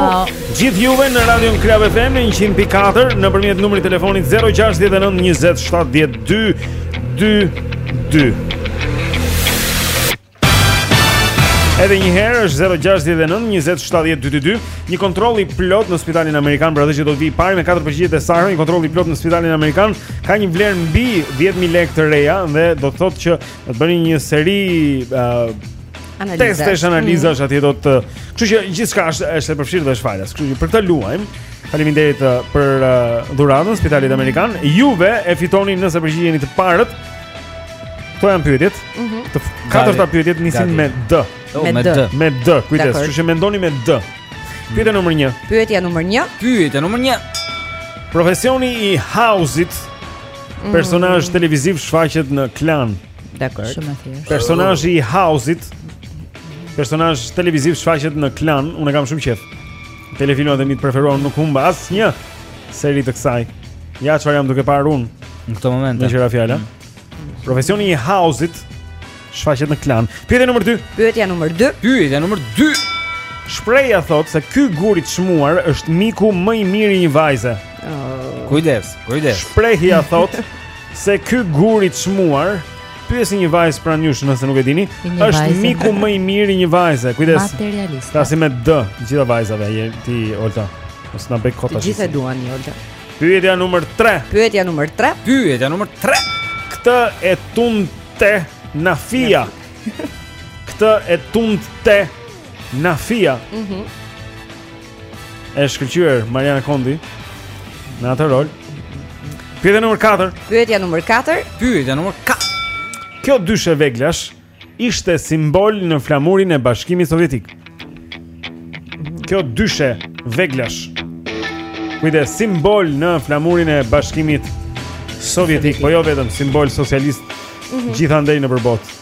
Gjithë juve në Radio Club FM në 104 nëpërmjet numrit të telefonit 069 20 70 222. Edhe një herë është 069 20 70 222, një kontroll i plot në spitalin amerikan për atë që do të vijë i pari me katër përgjigjet e sakta, një kontroll i plot në spitalin amerikan ka një vlerë mbi 10000 lekë të reja dhe do të thotë që do të bëni një seri uh, testesh analizash mm. atje do të, kështu që gjithçka është është e përfshirë dhe është falas. Kështu që për këtë luajm. Faleminderit uh, për uh, dhuratën Spitalit Amerikan. Juve e fitoni nëse përgjigjeni të parët. Këto janë pyetjet. Mm -hmm. Të katërta pyetjet nisin me D. Oh, me D. Me D. Kujdes, kështu që mendoni me D. Pyetja mm. nr. 1. Pyetja nr. 1. Pyetja nr. 1. Profesioni i House-it, mhm. personazh televiziv shfaqet në Klan. Dakor. Shumë e thjeshtë. Personazhi i House-it, personazh televiziv shfaqet në Klan, unë e kam shumë qejf. Telefilmat e mi të preferuar nuk humba asnjë seri të kësaj Ja çfarë jam duke parë unë Në këto momente Në që ra fjala mm. Profesioni i House-it Shfaqet në Klan Pyetja numër 2 Pyetja numër 2 Pyetja numër 2 Shprehja thotë se ky gur i çmuar është miku më i mirë i një vajze oh. Kujdes, kujdes Shprehja thotë se ky gur i çmuar Pyesni një vajzë pranë jush nëse nuk e dini, është miku më i mirë i një vajze. Kujdes. Materialist. Tashi me D, të gjitha vajzave je ti Olta. Mos na bëj kota. Gjithë duan një Olta. Pyetja numër 3. Pyetja numër 3. Pyetja numër 3. Këtë e tundte Nafia. Këtë e tundte Nafia. Mhm. Mm E shkëlqyer Mariana Kondi në atë rol. Pyetja numër 4. Pyetja numër 4. Pyetja numër 4. Kjo dyshe veglash ishte simbol në flamurin e Bashkimit Sovjetik. Kjo dyshe veglash. Kujdes, simbol në flamurin e Bashkimit Sovjetik, po jo vetëm simbol socialist mm -hmm. gjithandej nëpër botë.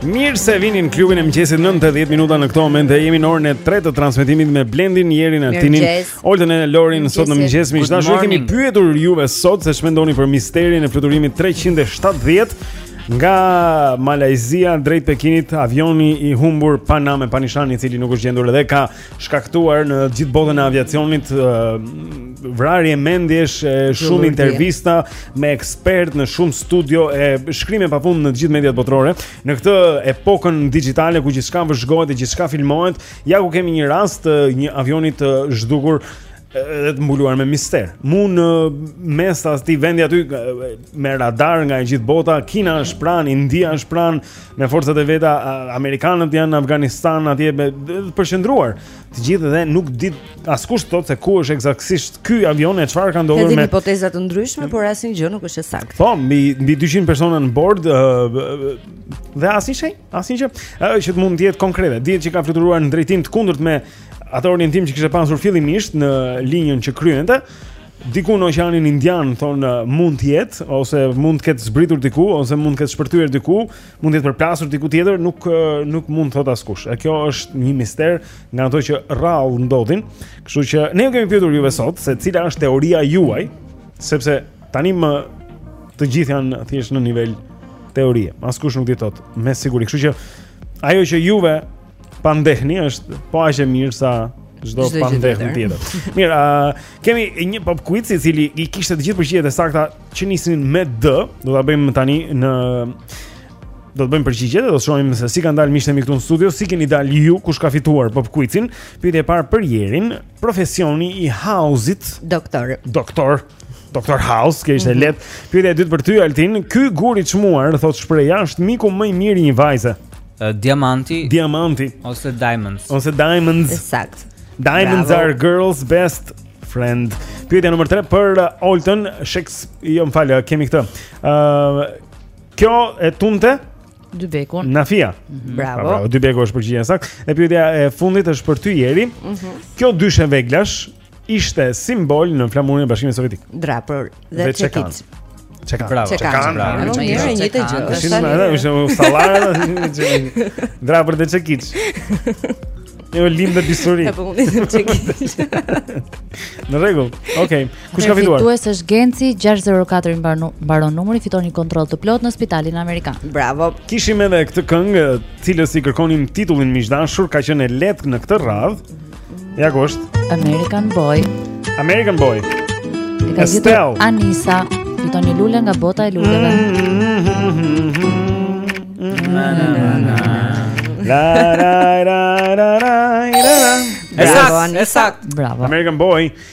Mirë se vini në klubin e mëngjesit 90 minuta në këtë momente jemi në orën e 3 të transmetimit me Blendin, Jerin, Altinin, Oltën e Lorin sot në mëngjes. Miq të dashur kemi pyetur juve sot se ç'mendoni për misterin e fluturimit 370. Nga Malajzia drejt Pekinit, avioni i humbur pa namë e pa nishan, i cili nuk është gjendur dhe ka shkaktuar në gjithë botën e aviacionit uh, vrarje mendjesh e shumë intervista me ekspertë në shumë studio e shkrime pafund në të gjithë mediat botërore. Në këtë epokën digjitale ku gjithçka vëzhgohet e gjithçka filmohet, ja ku kemi një rast të një avioni të zhdukur edhe të mbuluar me mister. Mu në mes të atij vendi aty me radar nga e gjithë bota, Kina është pranë, India është pranë, me forcat e veta, Amerikanët janë në Afganistan, atje të përqendruar. Të gjithë dhe nuk di askush të thotë se ku është ekzaktësisht ky avion e çfarë ka ndodhur me... Ka hipoteza të ndryshme, por asnjë gjë nuk është e saktë. Po, mbi, mbi 200 persona në bord, dhe asnjë shenjë. Asnjë gjë që mund të jetë konkrete, dihet që ka fluturuar në drejtim të kundërt me atë orientim që kishte pasur fillimisht në linjën që kryente. Diku në Oqeanin Indian thon mund të jetë ose mund të ketë zbritur diku ose mund të ketë shpërthyer diku, mund të jetë përplasur diku tjetër, nuk nuk mund të thot askush. E, kjo është një mister nga ato që rrallë ndodhin. Kështu që ne ju kemi pyetur juve sot se cila është teoria juaj, sepse Tani më të gjithë janë thjesht në nivel teorie. Askush nuk di të thotë me siguri. Kështu që ajo që juve pandehni është po aq e mirë sa çdo pandehje tjetër. Mirë, uh, kemi një pop quiz i cili i kishte të gjithë përgjigjet e sakta që nisin me D, do ta bëjmë tani në do të bëjmë përgjigjet dhe do të shohim se si kanë dalë miqtë e mi këtu në studio, si keni dalë ju kush ka fituar pop quizin. Pyetja e parë për Jerin, profesioni i Hauzit, doktor. Doktor. Dr. House, që ishte mm -hmm. e lehtë. Pyetja e dytë për ty Altin, ky gur i çmuar thotë shprehja është miku më i mirë i një vajze. Uh, diamanti. Diamanti ose diamonds. Ose diamonds. E saktë. Diamonds Bravo. are girls best friend. Pyetja nr. 3 për uh, Oltën Sheks, jo më fal, uh, kemi këtë. Ë uh, kjo e tunte Dybekun. Nafia. Mm -hmm. Bravo. Bravo. Dybeku është përgjigjja e saktë. E pyetja e fundit është për ty Jeri. Mm -hmm. Kjo dyshe veglash, ëh ishte simbol në flamurin e Bashkimit Sovjetik. Drapër dhe çekiç. Çekan. Bravo. Çekan. Bravo. Mirë, e njëjta gjë. Është shumë edhe, është një sallar edhe. Drapër dhe çekiç. Jo lim dhe bisuri. Po unë të çekiç. Në rregull. Okej. Kush ka fituar? Fitues është Genci 604 i mbaron numri, fiton një kontroll të plotë në spitalin amerikan. Bravo. Kishim edhe këtë këngë, së cilës i kërkonim titullin miq të dashur, ka qenë e lehtë në këtë radhë. Ja ku është? American Boy. American Boy. E ka gjetur Anisa. Fiton një lule nga bota e luleve. Na na na na. La la la la la la. Esakt, esakt. Bravo. American Boy.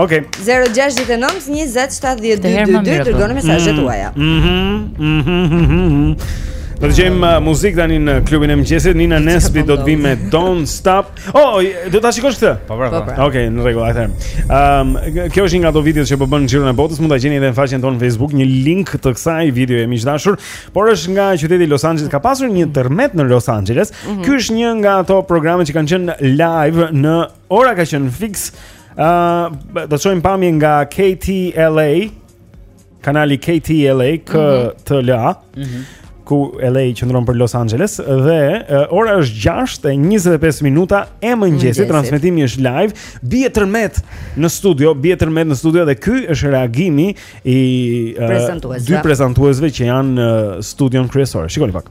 Okej. Okay. 069 20 72 222 dërgoni mesazhet mm-hmm. tuaja. Mhm. Mhm. Do dëgjojmë uh, muzikë tani në klubin e mëngjesit. Nina Nesbitt do të vi me Don't Stop. Oh, do ta shikosh këtë? Po, po, po. Okej, okay, në rregull, atëherë. Ehm, um, kjo është një nga ato videot që po bën xhiron e botës, mund ta gjeni edhe në faqen tonë në Facebook, një link të kësaj videoje miq të dashur, por është nga qyteti i Los Angeles, ka pasur një tërmet në Los Angeles. Mm -hmm. Ky është një nga ato programet që kanë qenë live në ora ka qenë fiks. Ëh, uh, do të shojmë pamje nga KTLA. kanali KTLA KTLA mm -hmm. ku LA qëndron për Los Angeles dhe e, ora është 6 e 25 minuta e mëngjesit, Mëngjesit. transmetimi është live, bie tërmet në studio, bie tërmet në studio dhe ky është reagimi i e, Prezantuesve. dy prezantuesve që janë në studion kryesore. Shikoni pak.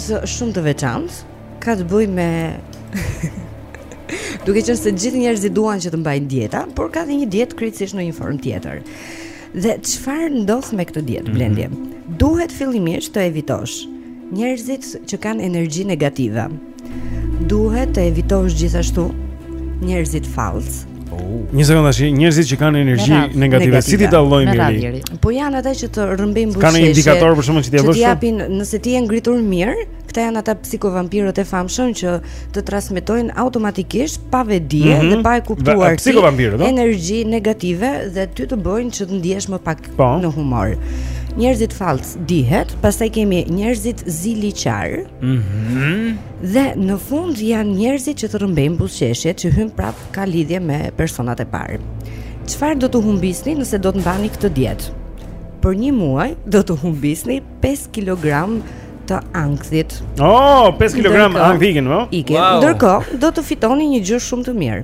shumë të veçantë, ka të bëjë me duke qenë se gjithë njerëzit duan që të mbajnë dieta, por ka dhe një dietë krejtësisht në një formë tjetër. Dhe çfarë ndodh me këtë dietë mm -hmm. Blendi? Duhet fillimisht të evitosh njerëzit që kanë energji negative. Duhet të evitosh gjithashtu njerëzit fallcë, Një sekondë tash, njerëzit që kanë energji negative, si t'i dallojmë ne? Po janë ata që të rrëmbejnë buzëqeshjen. Kanë indikator për shkakun që ti e vësh. T'i japin, nëse ti je ngritur mirë, këta janë ata psikovampirët e famshëm që të transmetojnë automatikisht pa vetëdije mm -hmm. dhe pa e kuptuar ti po? energji negative dhe ty të bëjnë që të ndihesh më pak po. në humor. Njerëzit fallcë dihet, pastaj kemi njerëzit ziliqarë. Mhm. Mm Dhe në fund janë njerëzit që të rrëmbejnë buzëqeshjet që hyn prap ka lidhje me personat e parë. Çfarë do të humbisni nëse do të mbani këtë dietë? Për një muaj do të humbisni 5 kg të ankthit. Oh, 5 kg ankth ikën, po? Ikën. Wow. Ndërkohë do të fitoni një gjë shumë të mirë.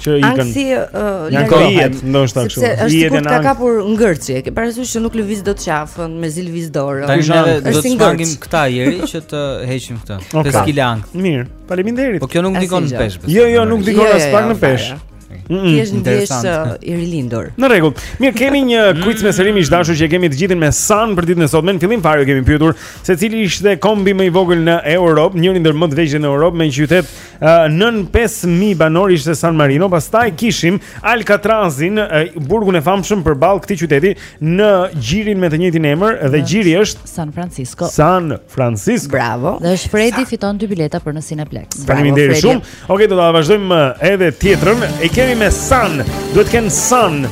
që i kanë si uh, janë kohiet ndoshta kështu sepse është ka kapur ngërçi e ke parasysh që nuk lëviz dot qafën me zil viz dorë tani ne do të shpangim këta ieri që të heqim këtë okay. 5 kg ankth mirë faleminderit po kjo nuk ndikon në peshë jo jo nuk ndikon jo, jo, as pak jo, në peshë Ti je ndjesh uh, i rilindur. Në rregull. Mirë, kemi një quiz me seri miq të dashur që e kemi të gjithën me San për ditën e sotme. Në fillim fare kemi pyetur se cili ishte kombi më i vogël në Europë, njëri ndër më të vegjël në Europë, me një qytet Nën 5000 banorë ishte San Marino, pastaj kishim Alcatrazin, burgun e famshëm përballë këtij qyteti në gjirin me të njëjtin emër dhe gjiri është San Francisco. San Francisco. Bravo. Dhe Fredi fiton dy bileta për në Cineplex. Faleminderit shumë. Okej, okay, do ta vazhdojmë edhe tjetrën. E kemi me San. Duhet të kenë San.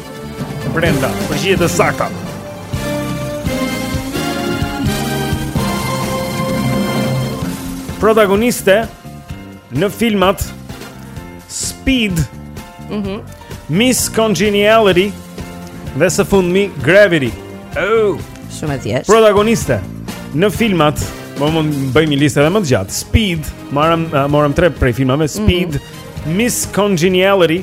Brenda, përgjigjet e sakta. Protagoniste në filmat Speed, mm -hmm. Miss Congeniality dhe së fundmi Gravity. Oh, shumë e thjeshtë. Protagoniste në filmat, po mund të bëjmë një listë edhe më të gjatë. Speed, marrëm eh, morëm tre prej filmave mhm. Speed, mm -hmm. Miss Congeniality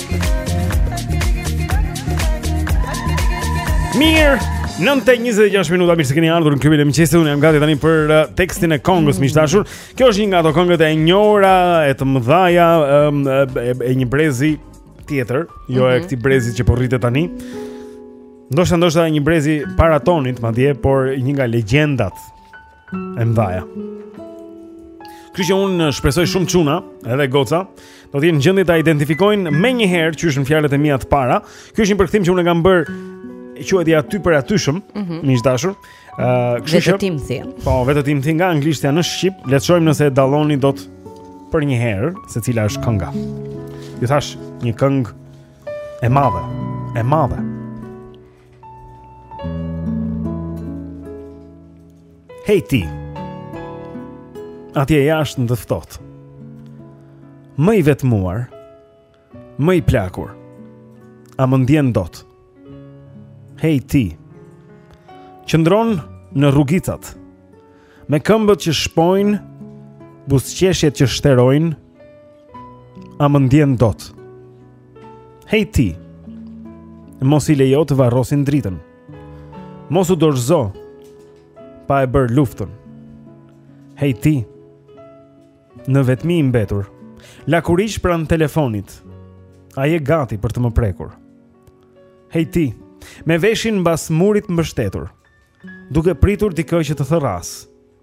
Mirë, 9:26 minuta mirë se keni ardhur në klubin e mëngjesit. Unë jam gati tani për uh, tekstin e këngës miq të dashur. Kjo është një nga ato këngët e njohura e të mëdhaja um, e, e një brezi tjetër, jo mm -hmm. e mhm. këtij brezi që po rritet tani. Ndoshta ndoshta një brezi para tonit, madje, por një nga legjendat e mëdhaja. Kështu që unë shpresoj shumë çuna, edhe goca, do të jenë në gjendje ta identifikojnë menjëherë qysh në fjalët e mia të para. Ky është një përkthim që unë e kam bërë quhet i atypëratyshëm, mm -hmm. miq të dashur. Ëh, uh, kështu që vetëtimthi. Po, vetëtimthi nga anglishtja në shqip, le të shohim nëse e dalloni dot përnjëherë se cila është kënga. Ju thashë një këngë e madhe, e madhe. Hej ti Atje jashtë në të ftohtë Më i vetmuar Më i plakur A më ndjen dot Hej ti Qëndron në rrugicat Me këmbët që shpojnë Buzëqeshjet që shterojnë A më ndjen dot Hej ti Mos i lejo të varrosin dritën Mos u dorëzo Pa e bërë luftën Hej ti Në vetmi i mbetur Lakuriq pranë telefonit A je gati për të më prekur Hej ti Me veshin mbas murit mbështetur Duke pritur dikë që të thërrasë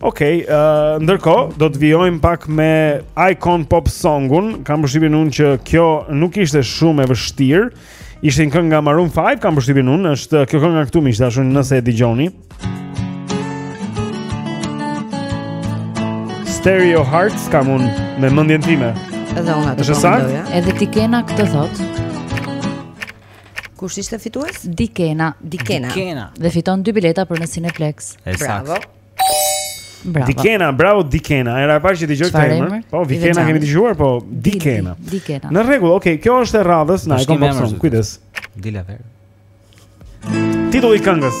Okej, okay, uh, ndërkohë do të vijojmë pak me Icon Pop Songun. Kam përshtypjen unë që kjo nuk ishte shumë e vështirë. Ishte një këngë nga Maroon 5, kam përshtypjen unë, është kjo kënga këtu miq të dashur, nëse e dëgjoni. Stereo Hearts kam unë me mendjen time. Edhe unë atë. Është saktë? Edhe ti kena këtë thotë. Kush ishte fitues? Dikena. Dikena. Dikena. Dhe fiton dy bileta për në Cineplex. Bravo. Bravo. Dikena, bravo Dikena. Hera e parë që dëgjoj këtë emër. Po Dikena kemi dëgjuar, po Dikena. Dikena. Në rregull, okay, kjo është e radhës, na e kam pasur. Kujdes. Dila ver. Titulli i këngës.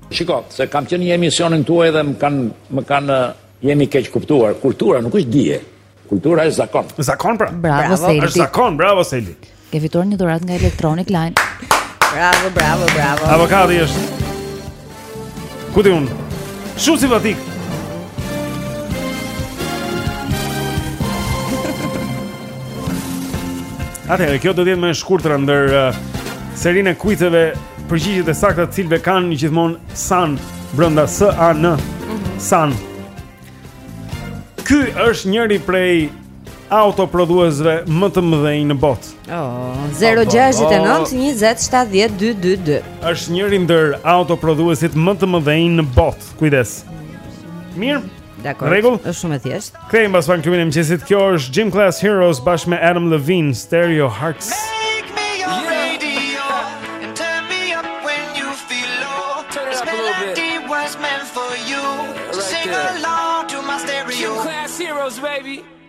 Shiko, se kam qenë në emisionin tuaj dhe më kanë më kanë jemi keqkuptuar. Kultura nuk është dije. Kultura është zakon. Zakon pra. Bravo, bravo. Është zakon, bravo Seldi. Ke fituar një dhuratë nga Electronic Line. Bravo, bravo, bravo. Avokati është. Ku ti un? Shumë simpatik. Atëherë, kjo do të jetë më e shkurtër ndër uh, serinë e kuizeve Përgjigjet e sakta të cilave kanë gjithmonë san brenda S A N. Mhm. San. Ky është njëri prej autoprodhuesve më të mëdhenj në botë. Oh, 069 20 70 222. Është njëri ndër autoprodhuesit më të mëdhenj në botë. Kujdes. Mirë. Dakor. Rregull? Është shumë e thjeshtë. Kthehemi pas pak në klubin e mëngjesit. Kjo është Gym Class Heroes bashkë me Adam Levine, Stereo Hearts. Hey!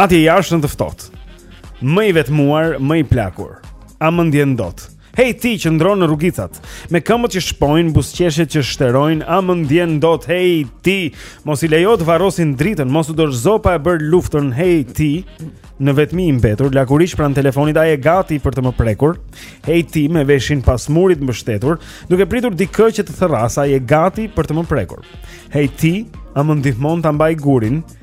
Atje jashtë në të ftohtë. Më i vetmuar, më i plakur. A më ndjen dot? Hej ti që qëndron në rrugicat Me këmbët që shpojnë, buzëqeshjet që shterojnë A më ndjen dot hej ti Mos i lejo të varrosin dritën Mos u dorëzo pa e bërë luftën Hej ti Në vetmi i mbetur Lakuriq pranë telefonit A je gati për të më prekur Hej ti me veshin pas murit mbështetur Duke pritur dikë që të thërrasë A je gati për të më prekur Hej ti A më ndihmon ta mbaj gurin Hej ti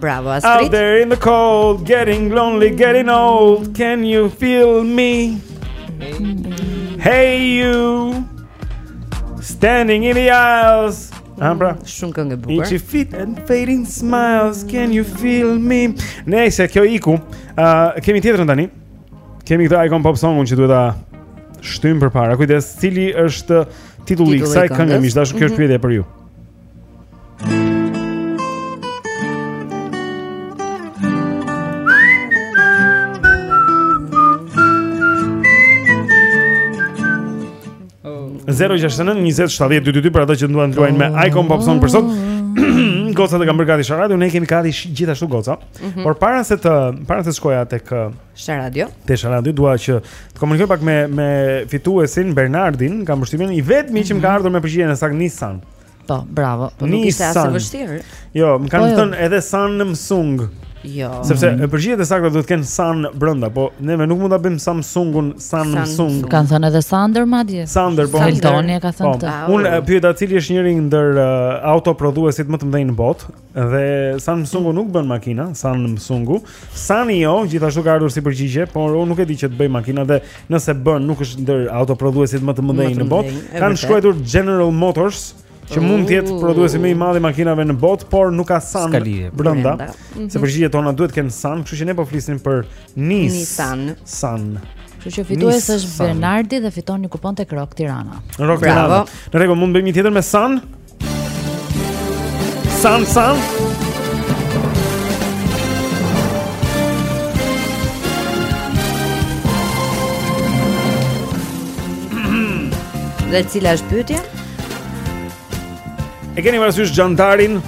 Bravo Astrit. Out there in the cold, getting lonely, getting old. Can you feel me? Hey you. Standing in the aisles. Ah, pra. Shumë këngë e bukur. Itchy feet and fading smiles. Can you feel me? Nejse kjo iku, ë uh, kemi tjetrën tani. Kemi këtë Icon Pop Song-un që duhet ta shtym përpara. Kujdes, cili është titulli i kësaj kënge miq të dashur kjo është mhm. pyetje për ju. 069 për ato që duan të luajnë me Icon Pop Song për sot. Gocat e kanë bërë gati Sharadio, ne kemi gati gjithashtu goca. Mm -hmm. Por para se të para se të shkojmë tek uh, Sharadio. Te Sharadio dua që të komunikoj pak me me fituesin Bernardin, kam përshtypjen i vetmi mm -hmm. që më ka mhm. ardhur me përgjigjen e saktë Nissan. Po, bravo. Po nuk ishte as e vështirë. Jo, më kanë po, jo. thënë edhe San Samsung. Jo. Sepse mm. përgjigjet e sakta duhet të kenë San brenda, po neve nuk mund ta bëjmë Samsungun Sansung. San, kanë thënë edhe Sander madje. Sander, po. Eltoni e ka thënë po, këtë. Unë pyeta cili është njëri ndër uh, autoprodhuesit më të mëdhenj në botë Dhe Samsungu nuk bën makina, Samsungu. Sanyo gjithashtu ka ardhur si përgjigje, por unë nuk e di që të bëjë makina dhe nëse bën nuk është ndër autoprodhuesit më të mëdhenj në botë. Kanë shkruar General Motors që uh, mund të jetë prodhuesi më i madh i makinave në botë, por nuk ka San brenda. Mm -hmm. Se mhm. përgjigjet tona duhet të kenë San, kështu që ne po flisnim për Nissan. Nissan. San. Kështu që fitues është Bernardi dhe fiton një kupon tek Rock Tirana. Rock Tirana. Në rregull, mund të bëjmë një tjetër me San? San San Dhe cila është pyetja? E keni parasysh xhandarin?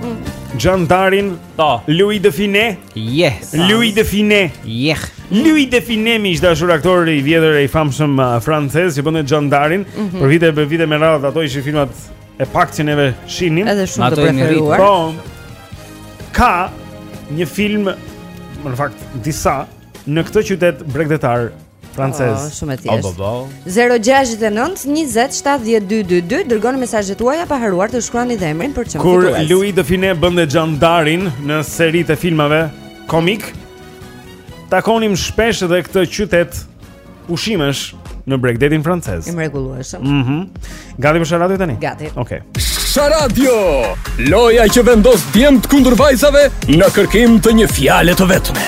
Mm. Xhandarin Po. Louis de Funès? Yes. Louis de Funès. Yes. Louis de Funès më i dashur aktori i vjetër i famshëm uh, francez që bënte xhandarin mm -hmm. për vite për vite me radhë ato ishin filmat e paktë që neve shihnim. Edhe shumë të preferuar. Po. Ka një film në fakt disa në këtë qytet bregdetar Francez. Oh, shumë e thjeshtë. Oh, oh, oh. 069 20 70 222 dërgoni mesazhet tuaja pa harruar të shkruani dhe emrin për çfarë fitues. Kur Louis de Funès bënte xhandarin në seritë e filmave komikë, takonim shpesh edhe këtë qytet pushimesh në bregdetin francez. I mrekullueshëm. Mhm. Mm Gati për Sharadio tani? Gati. Okej. Okay. Sharadio! Loja që vendos djemt kundër vajzave në kërkim të një fjale të vetme.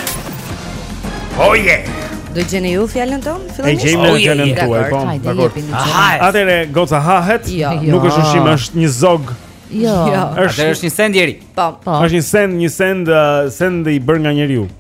Oh yeah! Oh yeah! Do gjeni ju fjalën tonë? Filloni. E gjejmë në oh, fjalën tuaj, po. Dakord. Atëherë goca hahet. Jo. Nuk është ushqim, është një zog. Jo. jo. Është është një send i ri. Po. po. Është një send, një send, uh, send i bërë nga njeriu.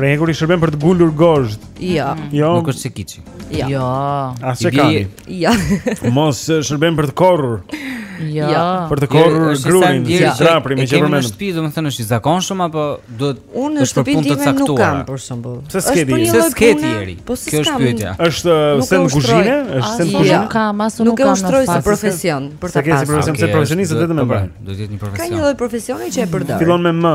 Pra prit, kur i shërben për të ngulur gozhdë Jo Jo Nuk është çekiçi Jo Jo A se ka Jo Mos shërben për të korrur Jo ja. Për të korrur ja, grurin Si ja. drapri meqë përmende E kemi në shpi domethënë është i zakon shumë Apo do të Unë në shpi dhe me nuk kam për shumë po. Se s'ke ti Jeri Se s'ke ti Jeri Po se s'kam është uh, send kuzhine është send kuzhine Nuk kam asë nuk kam në fasi Nuk e ushtroj si profesion Për të pasë Se kesi profesion Se profesionistët dhe të me bërë Duhet të jetë një profesion Ka një lloj profesioni që e përdor Fillon me më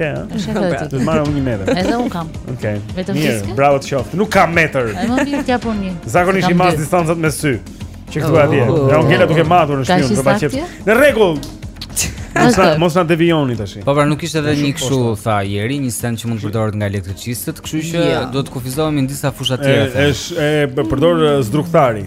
Ke, ha? Është e vërtetë. Do të marrë unë një metër. Edhe unë kam. Okej. Okay. Vetëm ti. Mirë, bravo të qoftë. Nuk kam metër. Ai më mirë të jap unë një. Zakonisht i mas distancat me sy. Që këtu atje. Oh. Ja unë të gjeta duke matur në shpi për paqet. Në rregull. Mos na mos na devijoni tash. Po pra nuk ishte edhe një kështu tha Jeri, një send që mund të përdoret nga elektricistët, kështu që duhet të kufizohemi në disa fusha të tjera. Është e përdor zdrukthari.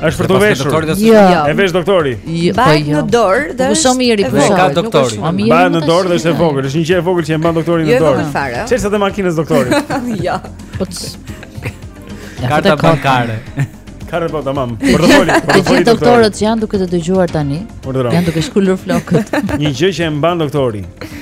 Është për të veshur. Jo. E vesh doktori. Jo, po Mbahet jo. në dorë dhe është. Pusho mirë, pusho. Ka doktori. Mbahet në dorë dhe është e vogël. Është një gjë e vogël që e mban doktori në jo, dorë. Jo, nuk fare. Çelësat e makinës doktorit. Jo. Po. Karta bankare. Karta po tamam. Portofoli. Ty doktorët janë duke të dëgjuar tani. Janë duke shkulur flokët. Një gjë që e mban doktori.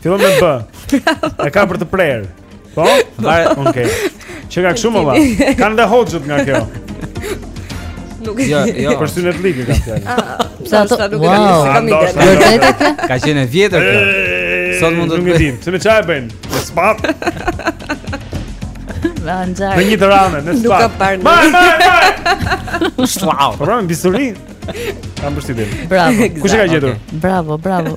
Fillon me B. E ka për të prerë. Po? Vare, okay. Që ka shumë valla. Kanë dhe hoxhët nga kjo. Nuk e di. Jo, jo. Për synetllëk e ka fjalën. Ah, Pse ato? Wow, kam ide. Ka qenë e vjetër kjo. Sot mund të Nuk e di. Se me ça e bën. Me shpatë. Me hanxhar. Me një drame, me shpatë. Nuk ka parë. Ma, ma, ma. Shlau. Po rënë bisturi. Kam përshtypjen. Bravo. Kush e ka gjetur? Bravo, bravo.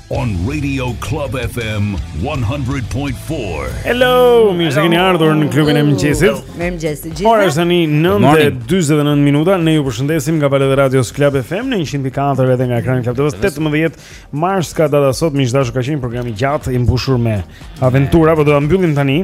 on Radio Club FM 100.4. Hello, mirë se keni ardhur në klubin e mëngjesit. Mirëmëngjes të gjithëve. Ora është tani 9:49 minuta. Ne ju përshëndesim nga valët e radios Club FM në 100.4 edhe nga ekrani Club TV. 18 mars ka data sot, miq të dashur, ka qenë program i gjatë i mbushur me aventura, por do ta mbyllim tani.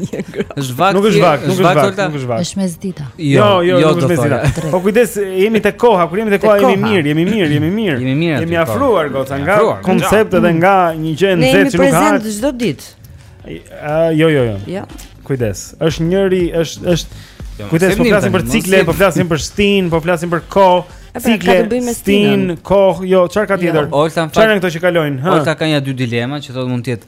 Është vakt. Nuk është vakt, nuk është vakt, nuk është vakt. Është mesdita. Jo, jo, jo, nuk është mesdita. Po kujdes, jemi te koha, kur jemi te koha jemi mirë, jemi mirë, jemi mirë. Jemi mirë. Jemi afruar goca nga koncept edhe nga një gjë e nxehtë që nuk ka. Ne jemi prezant çdo ditë. Jo, jo, jo. Jo. Kujdes. Është njëri, është është jo, Kujdes, po flasim për cikle, po flasim për stinë, po flasim për kohë. Pra, cikle, stinë, kohë, jo, çfarë ka jo. tjetër? Çfarë janë këto që kalojnë? Ojta ka një dy dilema që thotë mund të jetë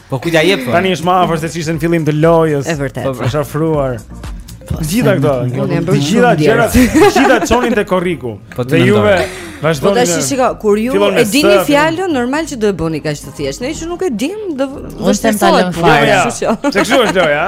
Po kujt ja jep? Tani është më afër se ç'ishte në fillim të lojës. Është vërtet. Po është afruar. Po, gjitha këto, gjithë gjërat, gjitha çonin te korriku. Po te juve. Vazhdo. Po tash shiko, kur ju e dini fjalën, normal që do e bëni kaq të thjeshtë. Ne që nuk e dim, do të them ta lëmë fare. Ç'është kjo? Ç'është kjo lojë?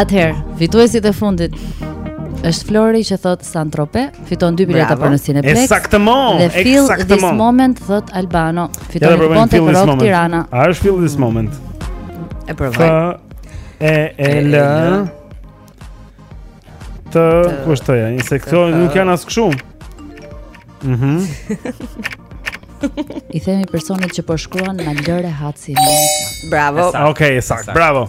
Atëherë, fituesit e fundit është Flori që thot San Trope, fiton dy bileta për në Cineplex. Exactement, dhe feel this moment thot Albano, fiton një ponte për Rock Tirana. A është feel this moment? E provoj. E e l Të kushtoj, një sekondë nuk janë as kështu. Mhm. I themi personit që po shkruan na lër rehat ti. Bravo. Okej, okay, sakt. Bravo.